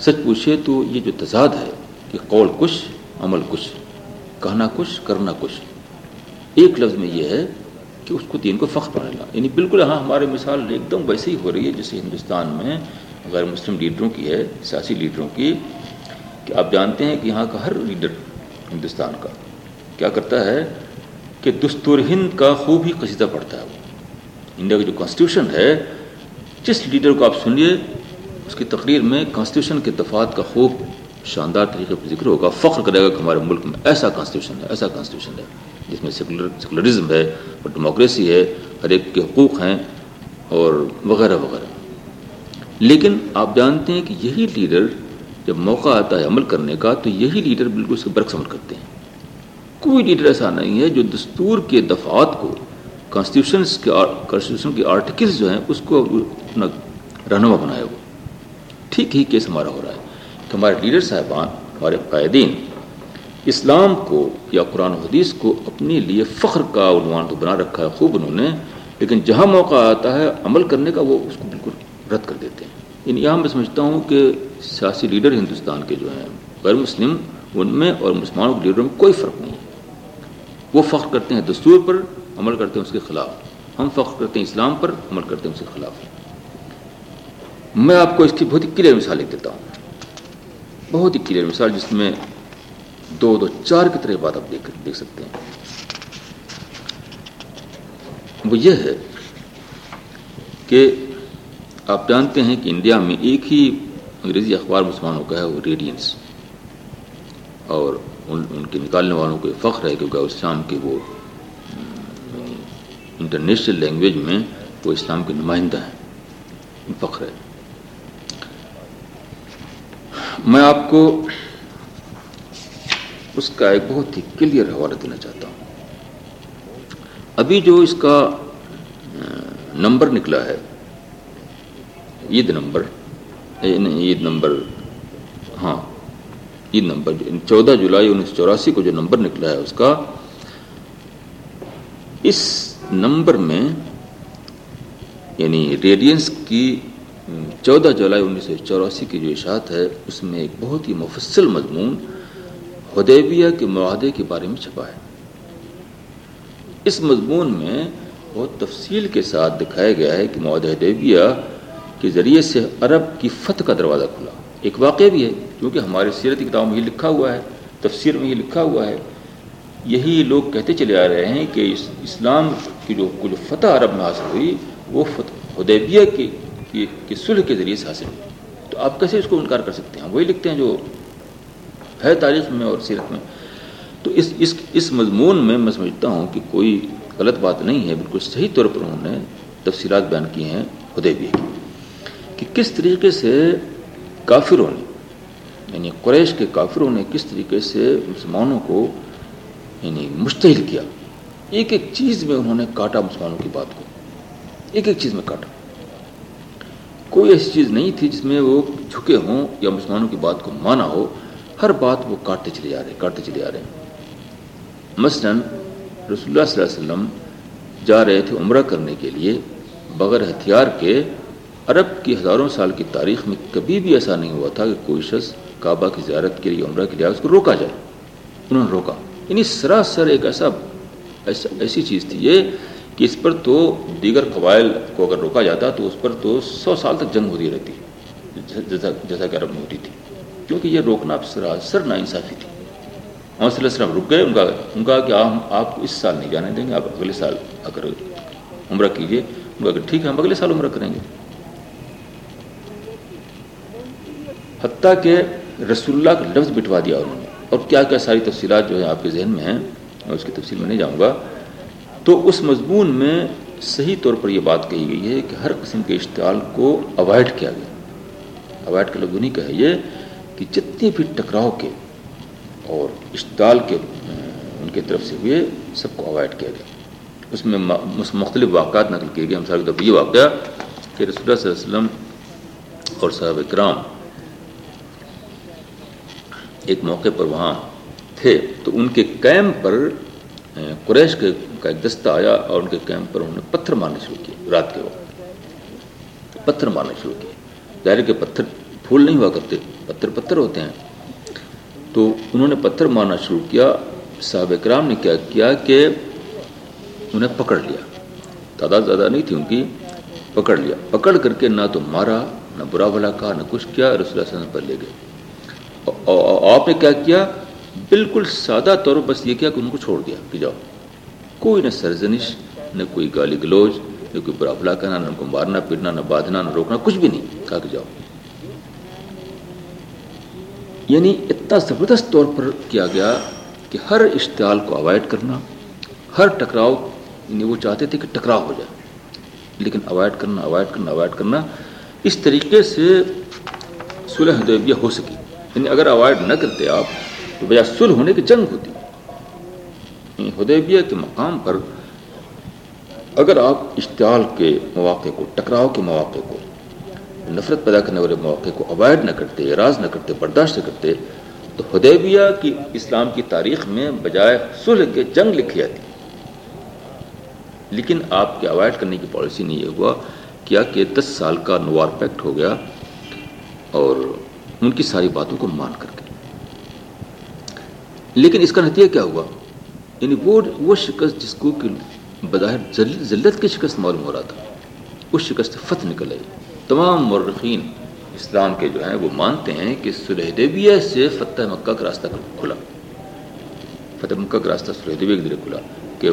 سچ پوچھے تو یہ جو تضاد ہے کہ قول کچھ عمل کچھ کہنا کچھ کرنا کچھ ایک لفظ میں یہ ہے کہ اس کو دین کو فخر بنانا یعنی بالکل ہاں ہمارے مثال ایک دم ویسے ہی ہو رہی ہے، جیسے ہندوستان میں غیر مسلم لیڈروں کی ہے، سیاسی لیڈروں کی، کہ آپ جانتے ہیں کہ یہاں کا ہر لیڈر ہندوستان کا کیا کرتا ہے کہ دستور ہند کا خوب ہی قصیدہ پڑھتا ہے وہ۔ انڈیا کا جو کانسٹیٹیوشن ہے، جس لیڈر کو آپ سنیے، اس کی تقریر میں کانسٹیٹیوشن کے دفات کا خوب شاندار طریقے پر ذکر ہوگا۔ فخر کرے گا کہ ہمارے ملک میں ایسا کانسٹیٹیوشن ہے، ایسا کانسٹیٹیوشن ہے، جس میں سیکولر سیکولرزم ہے اور ڈیموکریسی ہے، ہر ایک کے حقوق ہیں اور وغیرہ وغیرہ۔ لیکن آپ جانتے ہیں کہ یہی لیڈر جب موقع آتا ہے عمل کرنے کا، تو یہی لیڈر بالکل اس کے برعکس عمل کرتے ہیں۔ کوئی لیڈر ایسا نہیں ہے جو دستور کے دفعات کو کانسٹیٹیوشنس کے کانسٹیٹیوشن کے آرٹیکلس جو ہیں، اس کو اپنا رہنما بنایا وہ ٹھیک ہی کیس ہمارا ہو رہا ہے کہ ہمارے لیڈر صاحبان، ہمارے قائدین اسلام کو یا قرآن حدیث کو اپنے لیے فخر کا عنوان تو بنا رکھا ہے، خوب انہوں نے، لیکن جہاں موقع آتا ہے عمل کرنے کا، وہ اس کو بالکل رد کر دیتے ہیں۔ یعنی یہاں میں سمجھتا ہوں کہ سیاسی لیڈر ہندوستان کے جو ہیں، غیر مسلم، ان میں اور مسلمانوں کے لیڈروں میں کوئی فرق نہیں ہے۔ وہ فخر کرتے ہیں دستور پر عمل کرتے ہیں اس کے خلاف۔ ہم فخر کرتے ہیں اسلام پر، عمل کرتے ہیں اس کے خلاف۔ میں آپ کو اس کی بہت ہی کلیئر مثال لکھ دیتا ہوں۔ بہت ہی کلیئر مثال جس میں دو دو چار کی طرح بات آپ دیکھ دیکھ سکتے ہیں۔ وہ یہ ہے کہ آپ جانتے ہیں کہ انڈیا میں ایک ہی انگریزی اخبار مسلمانوں کا ہے، وہ ریڈینس اور ان ان کے نکالنے والوں کو فخر ہے کیونکہ اسلام کے وہ انٹرنیشنل لینگویج میں وہ اسلام کے نمائندہ ہیں۔ فخر ہے۔ میں آپ کو اس کا ایک بہت ہی کلیئر حوالہ دینا چاہتا ہوں۔ ابھی جو اس کا نمبر نکلا ہے، عید نمبر عید نمبر ہاں عید نمبر چودہ جولائی انیس سو چوراسی کو جو نمبر نکلا ہے اس کا، اس نمبر میں یعنی ریڈینس کی چودہ جولائی انیس سو چوراسی کی جو اشاعت ہے، اس میں ایک بہت ہی مفصل مضمون حدیبیہ کے معاہدے کے بارے میں چھپا ہے۔ اس مضمون میں بہت تفصیل کے ساتھ دکھایا گیا ہے کہ معاہدہ حدیبیہ کے ذریعے سے عرب کی فتح کا دروازہ کھلا۔ ایک واقعہ بھی ہے، کیونکہ ہمارے سیرت کتاب میں یہ لکھا ہوا ہے، تفسیر میں یہ لکھا ہوا ہے۔ یہی لوگ کہتے چلے آ رہے ہیں کہ اسلام کی جو کچھ فتح عرب میں حاصل ہوئی، وہ فتح حدیبیہ کی صلح کے ذریعے سے حاصل ہوئی۔ تو آپ کیسے اس کو انکار کر سکتے ہیں؟ وہی لکھتے ہیں جو ہے تاریخ میں اور سیرت میں۔ تو اس اس اس مضمون میں میں سمجھتا ہوں کہ کوئی غلط بات نہیں ہے، بالکل صحیح طور پر انہوں نے تفصیلات بیان کی ہیں حدیبیہ کی۔ کہ کس طریقے سے کافروں نے یعنی قریش کے کافروں نے کس طریقے سے مسلمانوں کو یعنی مشتعل کیا۔ ایک ایک چیز میں انہوں نے کاٹا مسلمانوں کی بات کو۔ ایک ایک چیز میں کاٹا۔ کوئی ایسی چیز نہیں تھی جس میں وہ جھکے ہوں یا مسلمانوں کی بات کو مانا ہو۔ ہر بات وہ کاٹتے چلے جا رہے ہیں، کاٹتے چلے جا رہے ہیں۔ مثلا رسول اللہ صلی اللہ علیہ وسلم جا رہے تھے عمرہ کرنے کے لیے بغیر ہتھیار کے۔ عرب کی ہزاروں سال کی تاریخ میں کبھی بھی ایسا نہیں ہوا تھا کہ کوئی شخص کعبہ کی زیارت کے لیے عمرہ کے لیے اس کو روکا جائے۔ انہوں نے روکا۔ یعنی سراسر ایک ایسا ایسی چیز تھی یہ کہ اس پر تو دیگر قبائل کو اگر روکا جاتا تو اس پر تو سو سال تک جنگ ہوتی رہتی، جیسا جیسا کہ عرب میں ہوتی تھی۔ کیونکہ یہ روکنا سراسر نا انصافی تھی۔ محمد صلی اللہ علیہ وسلم رک گئے، ان کا ان کا کہ ہم آپ کو اس سال نہیں جانے دیں گے، آپ اگلے سال اگر عمرہ کیجیے ان کا کہ ٹھیک ہے، ہم اگلے سال عمرہ کریں گے۔ حتیٰ کہ رسول اللہ کا لفظ بٹوا دیا انہوں نے۔ اور کیا کیا ساری تفصیلات جو ہیں آپ کے ذہن میں ہیں، میں اس کی تفصیل میں نہیں جاؤں گا۔ تو اس مضمون میں صحیح طور پر یہ بات کہی گئی ہے کہ ہر قسم کے اشتعال کو اوائڈ کیا گیا۔ اوائڈ کا لفظ نہیں کہا یہ کہ جتنے بھی ٹکراؤ کے اور اشتعال کے، ان کی طرف سے ہوئے، سب کو اوائڈ کیا گیا۔ اس میں مختلف واقعات نقل کیے گئے۔ ہم سارے یہ واقعہ کہ رسول اللہ صلی اللہ علیہ وسلم اور صاحب اکرام ایک موقع پر وہاں تھے، تو ان کے کیمپ پر قریش کے، کا ایک دستہ آیا اور ان کے کیمپ پر انہوں نے پتھر مارنے شروع کیے رات کے وقت۔ پتھر مارنا شروع کیے۔ ظاہر کے پتھر پھول نہیں ہوا کرتے، پتھر پتھر ہوتے ہیں۔ تو انہوں نے پتھر مارنا شروع کیا۔ صاحب اکرام نے کیا کیا کہ انہیں پکڑ لیا۔ تعداد زیادہ نہیں تھی ان کی، پکڑ لیا۔ پکڑ کر کے نہ تو مارا، نہ برا بھلا کہا، نہ کچھ کیا، رسول اللہ علیہ وسلم پر لے گئے۔ آپ نے کیا کیا؟ بالکل سادہ طور پر بس یہ کیا کہ ان کو چھوڑ دیا کہ جاؤ۔ کوئی نہ سرزنش، نہ کوئی گالی گلوچ، نہ کوئی برا بھلا نہ ان کو مارنا پیٹنا نہ باندھنا، نہ روکنا، کچھ بھی نہیں۔ کہا کہ جاؤ۔ یعنی اتنا زبردست طور پر کیا گیا کہ ہر اشتعال کو اوائڈ کرنا، ہر ٹکراؤ یعنی وہ چاہتے تھے کہ ٹکراؤ ہو جائے۔ لیکن اوائڈ کرنا اوائڈ کرنا اوائڈ کرنا، اس طریقے سے صلح حدیبیہ ہو سکی۔ یعنی اگر اوائڈ نہ کرتے آپ، تو بجائے صلح ہونے کی جنگ ہوتی۔ یعنی حدیبیہ کے مقام پر اگر آپ اشتعال کے مواقع کو، ٹکراؤ کے مواقع کو، نفرت پیدا کرنے والے مواقع کو اوائڈ نہ کرتے، اعراض نہ کرتے، برداشت نہ کرتے، تو حدیبیہ کی اسلام کی تاریخ میں بجائے صلح کے جنگ لکھی جاتی۔ لیکن آپ کے اوائڈ کرنے کی پالیسی نہیں یہ ہوا کیا کہ دس سال کا نوار پیکٹ ہو گیا اور ان کی ساری باتوں کو مان کر کے۔ لیکن اس کا نتیجہ کیا ہوا؟ یعنی وہ وہ شکست جس کو کہ بظاہر ذلت کی شکست معلوم ہو رہا تھا، اس شکست فتح نکل آئی۔ تمام مرخین اسلام کے جو ہیں وہ مانتے ہیں کہ سلحدیبیہ سے فتح مکہ کا راستہ کھلا۔ فتح مکہ کا راستہ سلحدیبیہ کے ذریعے کھلا کہ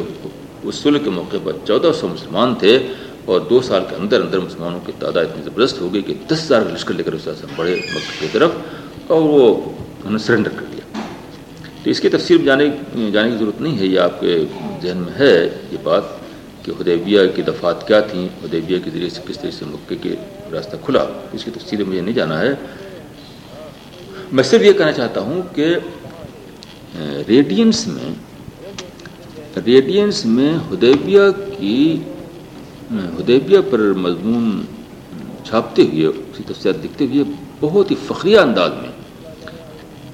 اس صلح کے موقع پر چودہ سو مسلمان تھے۔ اور دو سال کے اندر اندر مسلمانوں کی تعداد اتنی زبردست ہو گئی کہ دس ہزار لشکر لے کر اس بڑے مکہ کی طرف اور وہ انہوں نے سرنڈر کر لیا تو اس کی تفصیل جانے جانے کی ضرورت نہیں ہے، یہ آپ کے ذہن میں ہے یہ بات کہ حدیبیہ کی دفات کیا تھیں، حدیبیہ کے ذریعے سے کس طرح سے مکے کے راستہ کھلا۔ اس کی تفصیل مجھے نہیں جانا ہے۔ میں صرف یہ کہنا چاہتا ہوں کہ، ریڈینس میں ریڈینس میں حدیبیہ کی حدیبیہ پر مضمون چھاپتے ہوئے اس کی تفصیلات لکھتے ہوئے بہت ہی فخریہ انداز میں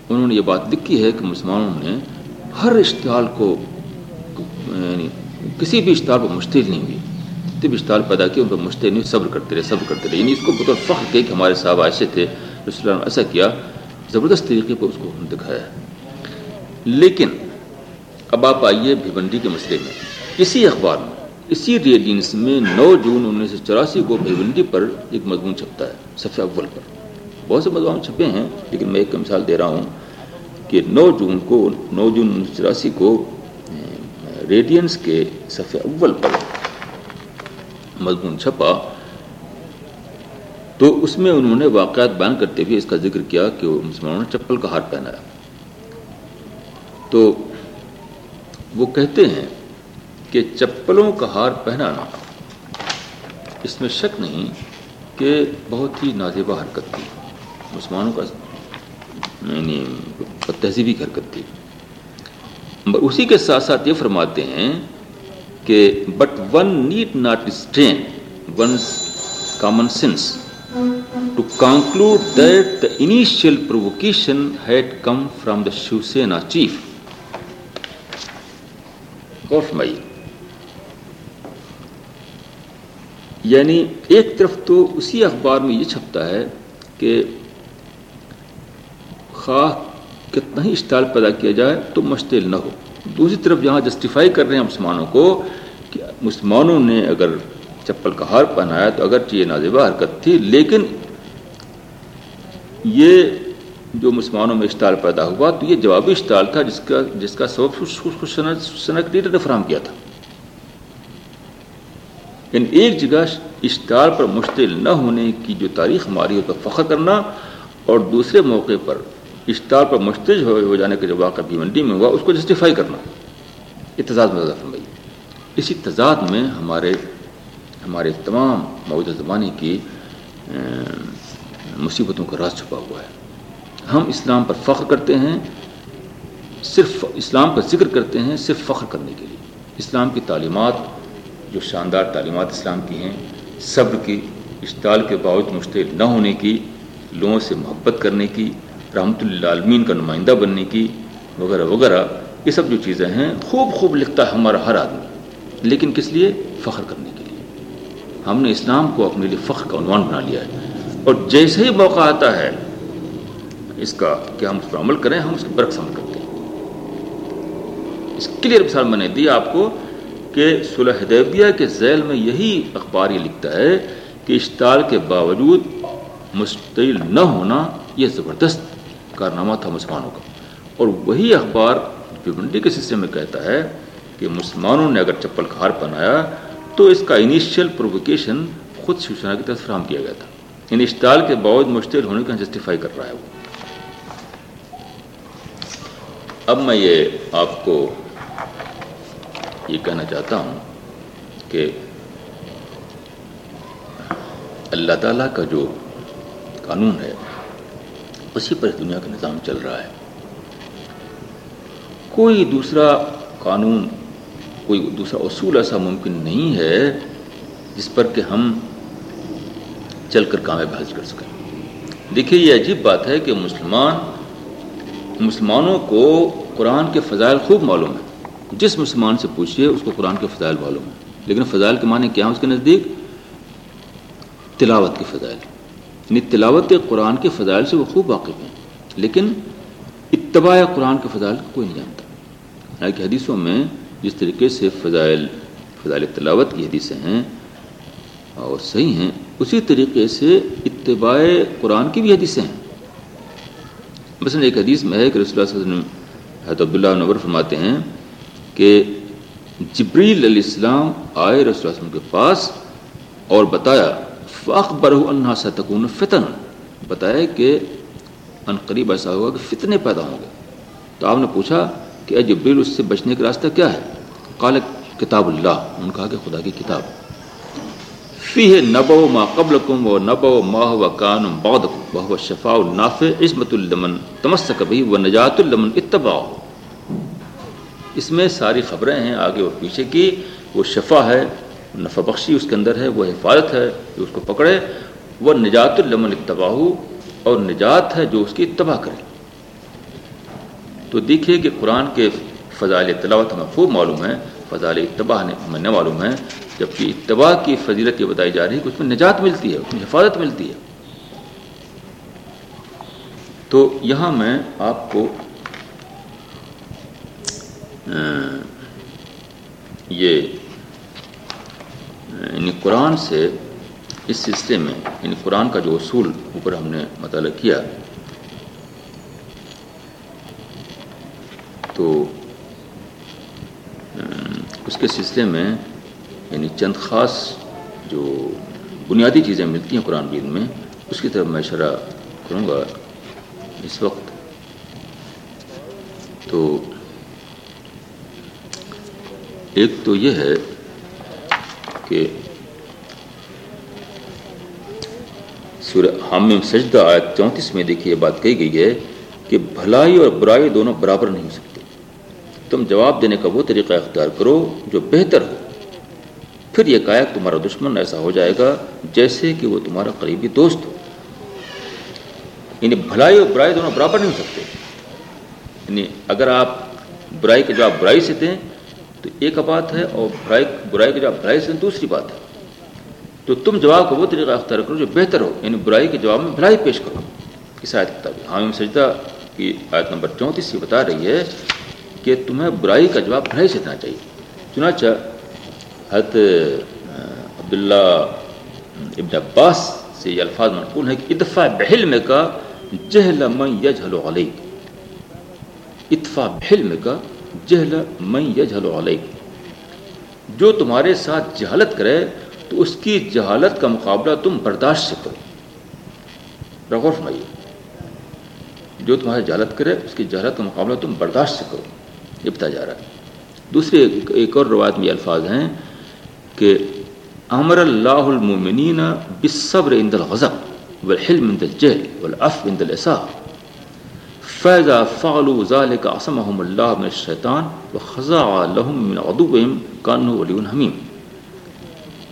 انہوں نے یہ بات لکھی ہے کہ مسلمانوں نے ہر اشتعال کو یعنی کسی بھی اشتعال پر مشتعل نہیں ہوئی۔ جتنے بھی اشتعال پیدا کیے، ان پر مشتعل نہیں صبر کرتے رہے، صبر کرتے رہے۔ یعنی اس کو بطور فخر کہ ہمارے صاحب ایسے تھے، رسول اللہ نے ایسا کیا، زبردست طریقے پر اس کو دکھایا ہے۔ لیکن اب آپ آئیے بھیونڈی کے مسئلے میں اسی اخبار میں اسی ریڈینس میں نو جون انیس سو چوراسی کو بھیونڈی پر ایک مضمون چھپتا ہے، صفحہ اول پر۔ بہت سے مضمون چھپے ہیں، لیکن میں ایک مثال دے رہا ہوں کہ نو جون کو، نو جون انیس سو چوراسی کو ریڈینس کے صفحہ اول پر مضمون چھپا۔ تو اس میں انہوں نے واقعات بیان کرتے ہوئے اس کا ذکر کیا کہ مسلمانوں نے چپل کا ہار پہنایا۔ تو وہ کہتے ہیں کہ چپلوں کا ہار پہنانا اس میں شک نہیں کہ بہت ہی نازیبہ حرکت تھی۔ مسلمانوں کا یعنی تہذیبی حرکت تھی۔ اسی کے ساتھ ساتھ یہ فرماتے ہیں کہ but one need not stain one's common sense to conclude that the initial provocation had come from the Shiv Sena chief. غور فرمائیے یعنی ایک طرف تو اسی اخبار میں یہ چھپتا ہے کہ خواہ کتنا ہی اسٹال پیدا کیا جائے تو مشتل نہ ہو دوسری طرف جہاں جسٹیفائی کر رہے ہیں مسلمانوں کو کہ مسلمانوں نے اگر چپل کا ہار پہنایا تو اگرچہ یہ نازبہ حرکت تھی لیکن یہ جو مسلمانوں میں اسٹال پیدا ہوا تو یہ جوابی اسٹال تھا جس کا جس کا سبب سنک لیڈر نے فراہم کیا تھا یعنی ایک جگہ اسٹال پر مشتل نہ ہونے کی جو تاریخ ہماری ہے تو فخر کرنا اور دوسرے موقع پر اسٹال پر مشتج ہو جانے کا جو واقعہ بھیمنڈی میں ہوا، اس کو جسٹیفائی کرنا۔ اتضاد میں فرمائی۔ اسی تضاد میں ہمارے ہمارے تمام موجودہ زمانے کی مصیبتوں کا راز چھپا ہوا ہے۔ ہم اسلام پر فخر کرتے ہیں، صرف اسلام کا ذکر کرتے ہیں، صرف فخر کرنے کے لیے۔ اسلام کی تعلیمات جو شاندار تعلیمات اسلام کی ہیں، صبر کی اشتعال کے باوجود مشتعل نہ ہونے کی، لوگوں سے محبت کرنے کی رحمۃ اللہ عالمین کا نمائندہ بننے کی، وغیرہ وغیرہ، یہ سب جو چیزیں ہیں، خوب خوب لکھتا ہے ہمارا ہر آدمی۔ لیکن کس لیے؟ فخر کرنے کے لیے۔ ہم نے اسلام کو اپنے لیے فخر کا عنوان بنا لیا ہے۔ اور جیسے ہی موقع آتا ہے، اس کا کہ ہم اس پر عمل کریں، ہم اس کے برعکس عمل کرتے ہیں۔ اس کلیئر مثال میں نے دی آپ کو کہ صلح حدیبیہ کے ذیل میں یہی اخبار یہ لکھتا ہے کہ اشتعال کے باوجود مستعل نہ ہونا یہ زبردست کارنامہ تھا مسلمانوں کا۔ اور وہی اخبار بھنڈی کے سلسلے میں کہتا ہے کہ مسلمانوں نے اگر چپل کھار بنایا تو اس کا انیشیل پرووکیشن خود شیوسینا کی طرف فراہم کیا گیا تھا۔ یعنی ان اشتعال کے باوجود مشتعل ہونے کا جسٹیفائی کر رہا ہے وہ۔ اب میں یہ آپ کو یہ کہنا چاہتا ہوں کہ اللہ تعالیٰ کا جو قانون ہے، اسی پر دنیا کا نظام چل رہا ہے۔ کوئی دوسرا قانون، کوئی دوسرا اصول ایسا ممکن نہیں ہے جس پر کہ ہم چل کر کامیاب حاصل کر سکیں۔ دیکھیے، یہ عجیب بات ہے کہ مسلمان، مسلمانوں کو قرآن کے فضائل خوب معلوم ہے جس مسلمان سے پوچھیے اس کو قرآن کے فضائل معلوم ہے لیکن فضائل کے معنی کیا ہیں؟ اس کے نزدیک تلاوت کے فضائل۔ یعنی تلاوت قرآن کے فضائل سے وہ خوب واقف ہیں۔ لیکن اتباع قرآن کے فضائل کو کوئی نہیں جانتا۔ حالانکہ حدیثوں میں جس طریقے سے فضائل فضائل تلاوت کی حدیثیں ہیں اور صحیح ہیں، اسی طریقے سے اتباع قرآن کی بھی حدیثیں ہیں۔ مثلا ایک حدیث میں ہے کہ رسول اللہ صلی اللہ علیہ وسلم حضرت عبداللہ نور فرماتے ہیں کہ جبریل علیہ السلام آئے رسول اللہ علیہ وسلم کے پاس اور بتایا فاق برہ انہا ستکون فتن بتایا کہ ان قریب ایسا ہوگا کہ فتنے پیدا ہوں گے۔ تو آپ نے پوچھا کہ اے جبریل، اس سے بچنے کا راستہ کیا ہے؟ قال کتاب اللہ۔ ان کہا کہ خدا کی کتاب۔ فیہ نبو ما قبلکم و نبو ما ہوا کانم بعدکم و ہوا شفاء عصمت اللمن تمسک بھی و نجات اللمن اتباع اس میں ساری خبریں ہیں آگے اور پیچھے کی۔ وہ شفا ہے نفع بخشی اس کے اندر ہے، وہ حفاظت ہے جو اس کو پکڑے۔ وہ نجات اللمن اتباع اور نجات ہے جو اس کی اتباع کرے۔ تو دیکھیے کہ قرآن کے فضائل تلاوت ہمیں خوب معلوم ہے فضائل اتباع ہمیں نہ معلوم ہے جبکہ اتباع کی فضیلت یہ بتائی جا رہی ہے کہ اس میں نجات ملتی ہے، اس میں حفاظت ملتی ہے۔ تو یہاں میں آپ کو یہ یعنی قرآن سے اس سلسلے میں یعنی قرآن کا جو اصول اوپر ہم نے مطالعہ کیا، تو اس کے سلسلے میں یعنی چند خاص جو بنیادی چیزیں ملتی ہیں قرآن مجید میں، اس کی طرف میں اشرا کروں گا اس وقت۔ تو ایک تو یہ ہے کہ سورہ حامم سجدہ آیت چونتیس میں دیکھیے، یہ بات کہی گئی ہے کہ بھلائی اور برائی دونوں برابر نہیں ہو سکتے تم جواب دینے کا وہ طریقہ اختیار کرو جو بہتر ہو۔ پھر یہ کہا کہ تمہارا دشمن ایسا ہو جائے گا جیسے کہ وہ تمہارا قریبی دوست ہو۔ یعنی بھلائی اور برائی دونوں برابر نہیں ہو سکتے۔ یعنی اگر آپ برائی کے جواب برائی سے دیں تو ایک بات ہے اور برائی برائی کے جواب برائی سے دوسری بات ہے۔ تو تم جواب کو وہ طریقہ اختیار کرو جو بہتر ہو یعنی برائی کے جواب میں بھلائی پیش کرو۔ اس آیت کتاب حامم ہاں، سجدہ کی آیت نمبر چونتیس یہ بتا رہی ہے کہ تمہیں برائی کا جواب بھلائی سے دینا چاہیے۔ چنانچہ حضرت عبداللہ ابن عباس سے یہ الفاظ منقول ہے کہ ادفع بحلم کا جہل من یجہل علیک۔ اتفا بحلم کا جہل من یجہل علیک۔ جو تمہارے ساتھ جہالت کرے، تو اس کی جہالت کا مقابلہ تم برداشت سے کرو۔ رغور فرمائیے۔ جو تمہاری جہالت کرے، اس کی جہالت کا مقابلہ تم برداشت سے کرو۔ یہ بتایا جا رہا ہے۔ دوسرے ایک اور روایت میں الفاظ ہیں کہ امر اللہ المومنین بالصبر عند الغضب والحلم عند الجهل والعفو عند الاساء فاذا فعلوا ذلك عصمهم الله من الشيطان وخزع لهم من عدوهم كانوا ولي حميم۔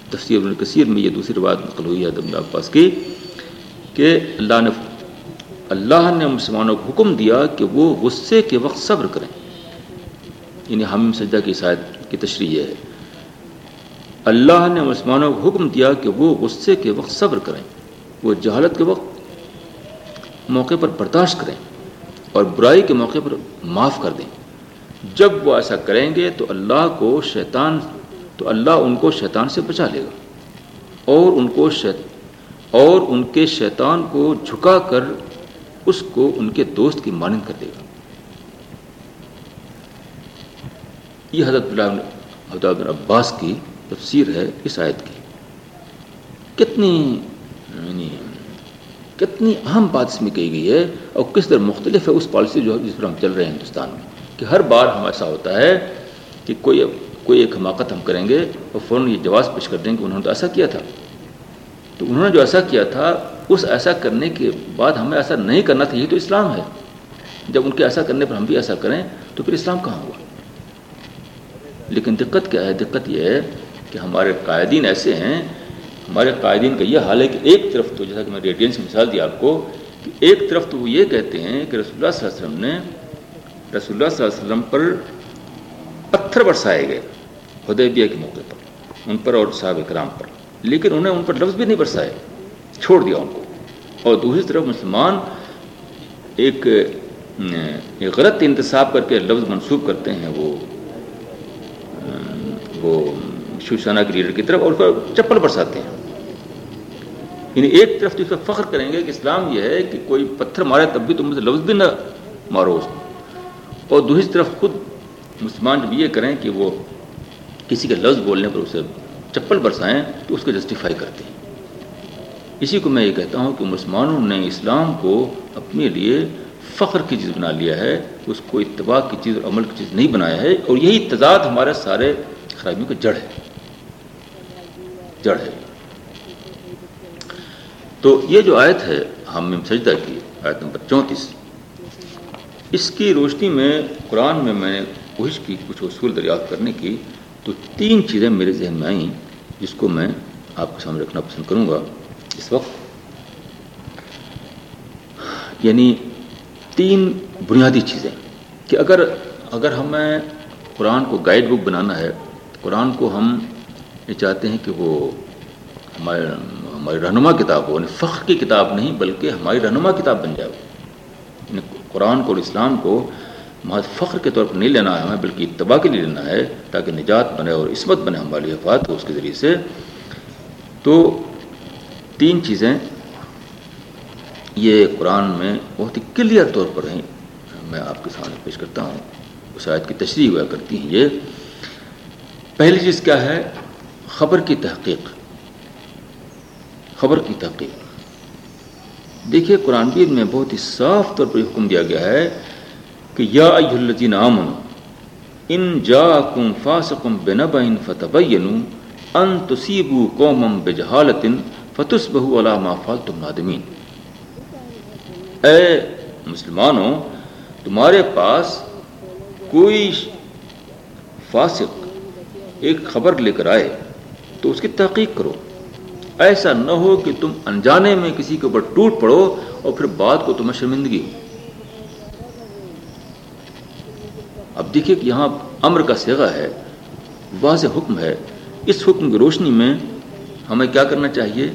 تفسیر ابن کثیر میں یہ دوسری روایت نقل ہوئی ہے ابن عباس کی کہ اللہ نے اللہ نے مسلمانوں کو حکم دیا کہ وہ غصے کے وقت صبر کریں۔ یعنی ہم سجدہ کی شاید کی تشریح یہ ہے۔ اللہ نے مسلمانوں کو حکم دیا کہ وہ غصے کے وقت صبر کریں۔ وہ جہالت کے وقت موقع پر برداشت کریں۔ اور برائی کے موقع پر معاف کر دیں۔ جب وہ ایسا کریں گے تو اللہ کو شیطان، تو اللہ ان کو شیطان سے بچا لے گا۔ اور ان کو شیط، اور ان کے شیطان کو جھکا کر اس کو ان کے دوست کی مانند کر دے گا۔ یہ حضرت حضرت عباس کی تفسیر ہے اس آیت کی۔ کتنی یعنی کتنی اہم بات اس میں کہی گئی ہے اور کس طرح مختلف ہے اس پالیسی جو جس پر ہم چل رہے ہیں ہندوستان میں، کہ ہر بار ہم ایسا ہوتا ہے کہ کوئی کوئی ایک حماقت ہم کریں گے اور فوراً یہ جواز پیش کر دیں کہ انہوں نے تو ایسا کیا تھا۔ تو انہوں نے جو ایسا کیا تھا، اس ایسا کرنے کے بعد ہمیں ایسا نہیں کرنا تھا، یہ تو اسلام ہے۔ جب ان کے ایسا کرنے پر ہم بھی ایسا کریں تو پھر اسلام کہاں ہوا؟ لیکن دقت کیا ہے؟ دقت یہ ہے کہ ہمارے قائدین ایسے ہیں ہمارے قائدین کا یہ حال ہے کہ ایک طرف تو جیسا کہ میں ریڈین سے مثال دیا آپ کو کہ ایک طرف تو وہ یہ کہتے ہیں کہ رسول اللہ صلی اللہ علیہ وسلم نے رسول اللہ صلی اللہ علیہ وسلم پر پتھر برسائے گئے حدیبیہ کے موقع پر، ان پر اور صاحب اکرام پر، لیکن انہیں ان پر لفظ بھی نہیں برسائے، چھوڑ دیا ان کو۔ اور دوسری طرف مسلمان ایک غلط انتصاب کر کے لفظ منسوخ کرتے ہیں وہ وہ شیو سینا کے لیڈر کی طرف اور اس پر چپل برساتے ہیں۔ یعنی ایک طرف تو اس پر فخر کریں گے کہ اسلام یہ ہے کہ کوئی پتھر مارے تب بھی تم سے لفظ بھی نہ مارو اس کو۔ اور دوسری طرف خود مسلمان جب یہ کریں کہ وہ کسی کے لفظ بولنے پر اسے چپل برسائیں تو اس کو جسٹیفائی کرتے ہیں۔ اسی کو میں یہ کہتا ہوں کہ مسلمانوں نے اسلام کو اپنے لیے فخر کی چیز بنا لیا ہے، اس کو اتباع کی چیز اور عمل کی چیز نہیں بنایا ہے اور یہی تضاد ہمارے سارے خرابیوں کا جڑ ہے۔ جڑ ہے۔ تو یہ جو آیت ہے، ہم سجدہ کی، آیت نمبر چونتیس۔ اس کی روشنی میں قرآن میں میں نے کوشش کی، کچھ اصول دریافت کرنے کی۔ تو تین چیزیں میرے ذہن میں آئیں، جس کو میں آپ کے سامنے رکھنا پسند کروں گا۔ اس وقت یعنی تین بنیادی چیزیں کہ اگر اگر ہمیں قرآن کو گائیڈ بک بنانا ہے، قرآن کو ہم یہ چاہتے ہیں کہ وہ ہمارے ہماری رہنما کتاب ہو یعنی فخر کی کتاب نہیں بلکہ ہماری رہنما کتاب بن جائے۔ یعنی قرآن کو اور اسلام کو محض فخر کے طور پر نہیں لینا ہے ہمیں بلکہ اتباع کے لیے لینا ہے تاکہ نجات بنے اور عصمت بنے ہماری حفاظت ہو اس کے ذریعے سے۔ تو تین چیزیں یہ قرآن میں بہت ہی کلیئر طور پر ہیں۔ میں آپ کے سامنے پیش کرتا ہوں۔ اس آیت کی تشریح ہوا کرتی ہیں یہ۔ پہلی چیز کیا ہے؟ خبر کی تحقیق، خبر کی تحقیق۔ دیکھیے قرآن بید میں بہت ہی صاف طور پر حکم دیا گیا ہے کہ یا الذین آمنوا، ان جاءکم فاسق بنبأ فتبینوا ان تصیبوا قوما بجہالۃ فتصبحوا علی ما فعلتم نادمین۔ اے مسلمانوں، تمہارے پاس کوئی فاسق ایک خبر لے کر آئے تو اس کی تحقیق کرو۔ ایسا نہ ہو کہ تم انجانے میں کسی کے اوپر ٹوٹ پڑو اور پھر بات کو تمہیں شرمندگی ہو۔ اب دیکھیے کہ یہاں امر کا سیگا ہے، واضح حکم ہے۔ اس حکم کی روشنی میں ہمیں کیا کرنا چاہیے؟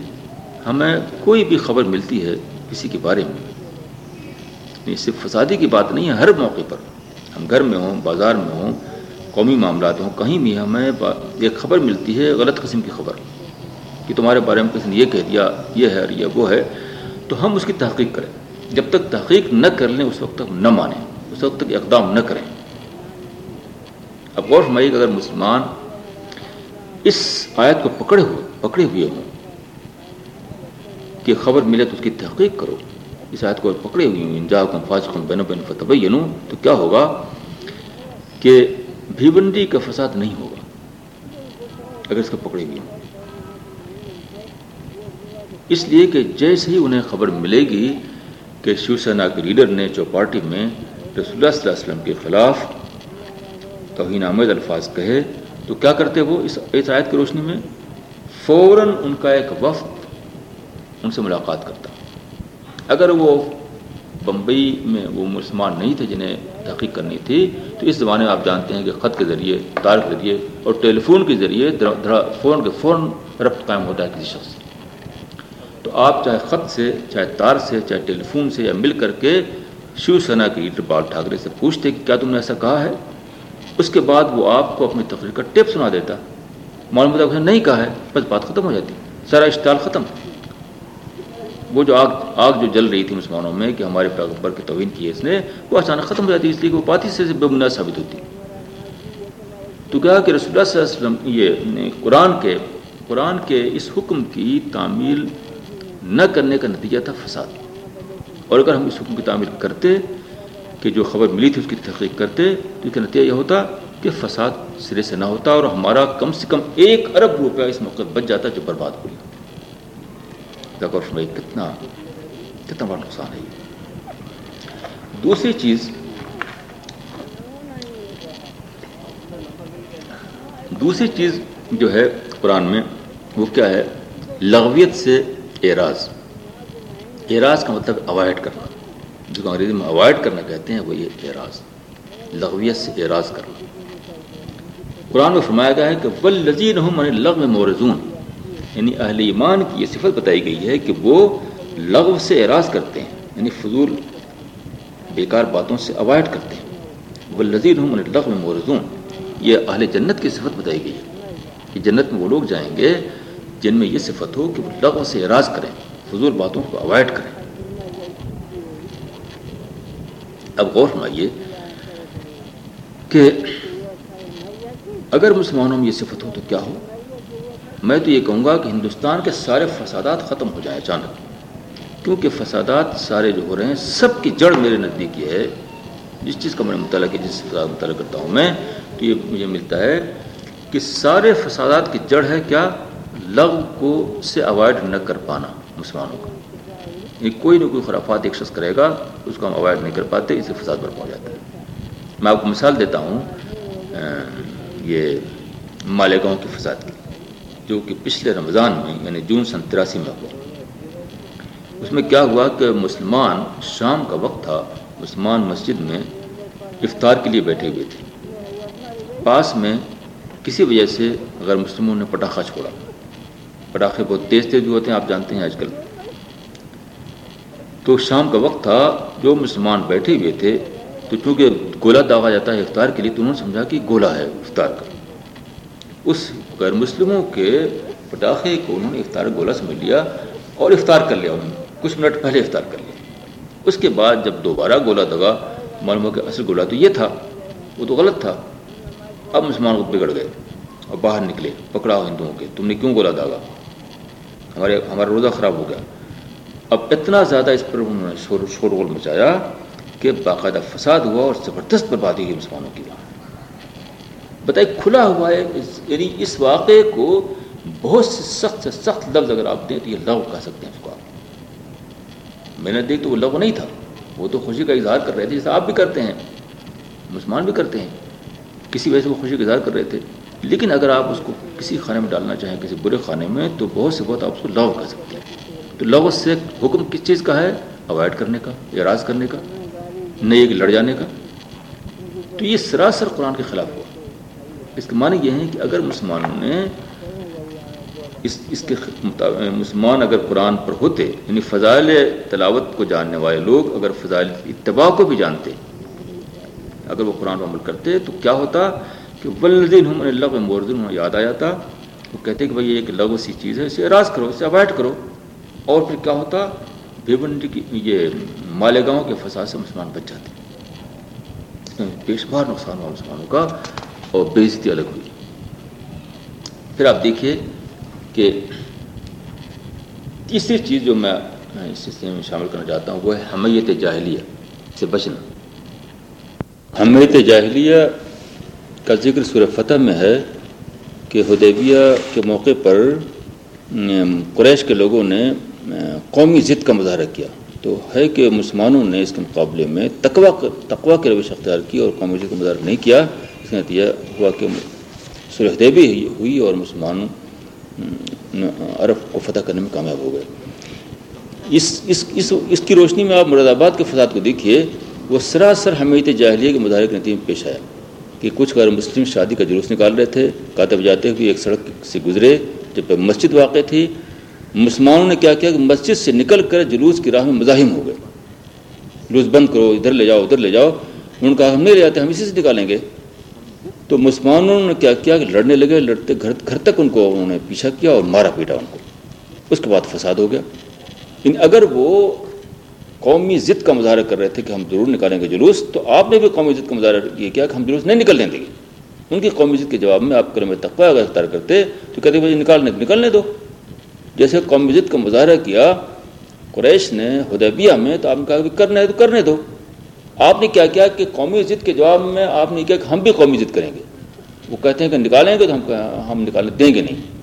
ہمیں کوئی بھی خبر ملتی ہے کسی کے بارے میں۔ صرف فسادی کی بات نہیں ہے، ہر موقع پر۔ ہم گھر میں ہوں، بازار میں ہوں قومی معاملات ہوں، کہیں بھی ہمیں ایک خبر ملتی ہے غلط قسم کی خبر کہ تمہارے بارے میں کسی نے یہ کہہ دیا، یہ ہے اور یہ وہ ہے، تو ہم اس کی تحقیق کریں۔ جب تک تحقیق نہ کر لیں، اس وقت تک نہ مانیں، اس وقت تک اقدام نہ کریں۔ اب غور فرمائیے کہ اگر مسلمان اس آیت کو پکڑے ہوئے پکڑے ہوئے ہوں، کہ خبر ملے تو اس کی تحقیق کرو۔ اس آیت کو پکڑے ہوئی ہوں انجا کم فاج کم بین بین فتح تو کیا ہوگا کہ بھیونڈی کا فساد نہیں ہوگا اگر اس کو پکڑے ہوئی ہوں اس لیے کہ جیسے ہی انہیں خبر ملے گی کہ شیو سینا کے لیڈر نے چوپارٹی میں رسول اللہ صلی اللہ علیہ وسلم کے خلاف توہین آمد الفاظ کہے، تو کیا کرتے وہ اس اس کی روشنی میں؟ فوراً ان کا ایک وفد ان سے ملاقات کرتا۔ اگر وہ بمبئی میں وہ مسلمان نہیں تھے جنہیں تحقیق کرنی تھی، تو اس زمانے میں آپ جانتے ہیں کہ خط کے ذریعے تار کے ذریعے اور ٹیلی فون کے ذریعے فون کے فون ربط قائم ہوتا ہے کسی شخص تو آپ چاہے خط سے، چاہے تار سے، چاہے ٹیلی فون سے یا مل کر کے شیو سینا کے لیڈر بال ٹھاکرے سے پوچھتے کہ کیا تم نے ایسا کہا ہے؟ اس کے بعد وہ آپ کو اپنی تقریر کا ٹیپ سنا دیتا۔ معلوم ہوتا نہیں کہا ہے، بس بات ختم ہو جاتی۔ سارا اشتعال ختم۔ وہ جو آگ آگ جو جل رہی تھی مسلمانوں میں کہ ہمارے پیغمبر کی توہین کی اس نے، وہ اچانک ختم ہو جاتی اس لیے کہ وہ بات ہی سے بے ثابت ہوتی۔ تو کہا کہ رسول اللہ صلی اللہ علیہ وسلم یہ قرآن کے قرآن کے اس حکم کی تعمیل نہ کرنے کا نتیجہ تھا فساد۔ اور اگر ہم اس حکم کی تعمیل کرتے، کہ جو خبر ملی تھی اس کی تحقیق کرتے، تو اس کا نتیجہ یہ ہوتا کہ فساد سرے سے نہ ہوتا اور ہمارا کم سے کم ایک ارب روپیہ اس موقع بچ جاتا جو برباد ہو گیا۔ کتنا کتنا بڑا نقصان ہے دوسری چیز دوسری چیز جو ہے قرآن میں، وہ کیا ہے؟ لغویت سے اعراض۔ اعراض کا مطلب اوائڈ کرنا۔ جو انگریزی میں اوائڈ کرنا کہتے ہیں، وہ یہ اعراض۔ لغویت سے اعراض کرنا۔ قرآن میں فرمایا گیا ہے کہ ول لذین من لغ مورزون یعنی اہل ایمان کی یہ صفت بتائی گئی ہے کہ وہ لغو سے اعراض کرتے ہیں یعنی فضول بیکار باتوں سے اوائڈ کرتے ہیں۔ وہ لذین من لغ مورزون یہ اہل جنت کی صفت بتائی گئی ہے کہ جنت میں وہ لوگ جائیں گے جن میں یہ صفت ہو کہ وہ لغو سے اعراض کریں، فضول باتوں کو اوائڈ کریں۔ اب غور فرمائیے کہ اگر مسلمانوں میں یہ صفت ہو تو کیا ہو؟ میں تو یہ کہوں گا کہ ہندوستان کے سارے فسادات ختم ہو جائیں اچانک۔ کیونکہ فسادات سارے جو ہو رہے ہیں، سب کی جڑ میرے نزدیک یہ ہے۔ جس چیز کا میں نے مطالعہ کیا، جس فساد مطالعہ کرتا ہوں میں، تو یہ مجھے ملتا ہے کہ سارے فسادات کی جڑ ہے کیا؟ لغ کو سے اوائڈ نہ کر پانا مسلمانوں کا یہ کوئی نہ کوئی خرافات ایک شخص کرے گا، اس کو ہم اوائڈ نہیں کر پاتے اسے فساد برپا ہو جاتا ہے۔ میں آپ کو مثال دیتا ہوں یہ مالیگاؤں کے فساد کی۔ جو کہ پچھلے رمضان میں یعنی جون سن تراسی میں ہوا۔ اس میں کیا ہوا کہ مسلمان شام کا وقت تھا، مسلمان مسجد میں افطار کے لیے بیٹھے ہوئے تھے۔ پاس میں کسی وجہ سے اگر مسلموں نے پٹاخہ چھوڑا۔ پٹاخے بہت تیز تیز ہوتے ہیں، آپ جانتے ہیں آج کل۔ تو شام کا وقت تھا، جو مسلمان بیٹھے ہوئے تھے، تو چونکہ گولا داغا جاتا ہے افطار کے لیے، تو انہوں نے سمجھا کہ گولا ہے افطار کا۔ اس غیر مسلموں کے پٹاخے کو انہوں نے افطار گولا سمجھ لیا اور افطار کر لیا انہوں نے۔ کچھ منٹ پہلے افطار کر لیا۔ اس کے بعد جب دوبارہ گولا دگا معلوم ہو کہ اصل گولا تو یہ تھا، وہ تو غلط تھا۔ اب مسلمان کو بگڑ گئے اور باہر نکلے پکڑا ہو ہندوؤں کے، تم نے کیوں گولا داغا؟ ہمارے، ہمارا روزہ خراب ہو گیا۔ اب اتنا زیادہ اس پر انہوں نے شور شور غول مچایا کہ باقاعدہ فساد ہوا اور زبردست بربادی ہوئی مسلمانوں کی۔ وہاں بتائیے کھلا ہوا ہے یعنی اس واقعے کو بہت سے سخت سے سخت لفظ اگر آپ دیں تو یہ لغ کہہ سکتے ہیں اس کو آپ میں نے دیکھ تو وہ لغ نہیں تھا۔ وہ تو خوشی کا اظہار کر رہے تھے جیسے آپ بھی کرتے ہیں، مسلمان بھی کرتے ہیں۔ کسی وجہ سے وہ خوشی کا اظہار کر رہے تھے۔ لیکن اگر آپ اس کو کسی خانے میں ڈالنا چاہیں، کسی برے خانے میں، تو بہت سے بہت آپ اس کو لغو کر سکتے ہیں۔ تو لغو سے حکم کس چیز کا ہے؟ اوائڈ کرنے کا، اعراض کرنے کا، نئے کہ لڑ جانے کا۔ تو یہ سراسر قرآن کے خلاف ہوا۔ اس کے معنی یہ ہے کہ اگر مسلمانوں نے اس اس کے مسلمان اگر قرآن پر ہوتے یعنی فضائل تلاوت کو جاننے والے لوگ اگر فضائل اتباع کو بھی جانتے، اگر وہ قرآن پر عمل کرتے، تو کیا ہوتا کہ ولدین ہم اللہ موردن یاد آ جاتا وہ کہتے کہ بھائی یہ ایک لغو سی چیز ہے، اسے اراض کرو، اسے اوائڈ کرو۔ اور پھر کیا ہوتا، بھیونڈی کی یہ مالیگاؤں کے فساد سے مسلمان بچ جاتے۔ یعنی پیش بار نقصان ہوا مسلمانوں کا۔ اور بےزتی الگ ہوئی پھر آپ دیکھیے کہ تیسری چیز جو میں اس سلسلے میں شامل کرنا چاہتا ہوں وہ ہے حمیت جاہلیہ سے بچنا۔ حمیت جاہلیہ کا ذکر سورہ فتح میں ہے کہ حدیبیہ کے موقع پر قریش کے لوگوں نے قومی ضد کا مظاہرہ کیا۔ تو ہے کہ مسلمانوں نے اس کے مقابلے میں تقوا تقوا کی روش اختیار کی اور قومی ضد کا مظاہرہ نہیں کیا۔ اس کا نتیجہ ہوا کہ ہوئی اور مسلمانوں عرب کو فتح کرنے میں کامیاب ہو گئے۔ اس اس اس اس کی روشنی میں آپ مراد آباد کے فساد کو دیکھیے، وہ سراسر حمیت جاہلیہ کے مظاہرے کے نتیجے میں پیش آیا۔ کہ کچھ غیر مسلم شادی کا جلوس نکال رہے تھے، کاتب جاتے ہوئے ایک سڑک سے گزرے جب مسجد واقع تھی۔ مسلمانوں نے کیا کیا کہ مسجد سے نکل کر جلوس کی راہ میں مزاحم ہو گئے۔ جلوس بند کرو، ادھر لے جاؤ، ادھر لے جاؤ۔ انہوں نے کہا، ہم نہیں لے جاتے، ہم اسی سے نکالیں گے۔ تو مسلمانوں نے کیا کیا کہ لڑنے لگے، لڑتے گھر گھر تک ان کو انہوں نے پیچھا کیا اور مارا پیٹا ان کو۔ اس کے بعد فساد ہو گیا۔ لیکن اگر وہ قومی ضد کا مظاہرہ کر رہے تھے کہ ہم ضرور نکالیں گے جلوس، تو آپ نے بھی قومی ضد کا مظاہرہ یہ کیا کہ ہم جلوس نہیں نکلنے دیں گے۔ ان کی قومی ضد کے جواب میں آپ کرم تقوی اگر اختیار کرتے تو کہتے بھائی نکالنے نکلنے دو۔ جیسے قومی ضد کا مظاہرہ کیا، قریش نے حدیبیہ میں تو آپ نے کہا کہ کرنے تو کرنے دو۔ آپ نے کیا کیا کہ قومی ضد کے جواب میں آپ نے کیا کہ ہم بھی قومی ضد کریں گے۔ وہ کہتے ہیں کہ نکالیں گے تو ہم ہم نکالنے دیں گے نہیں۔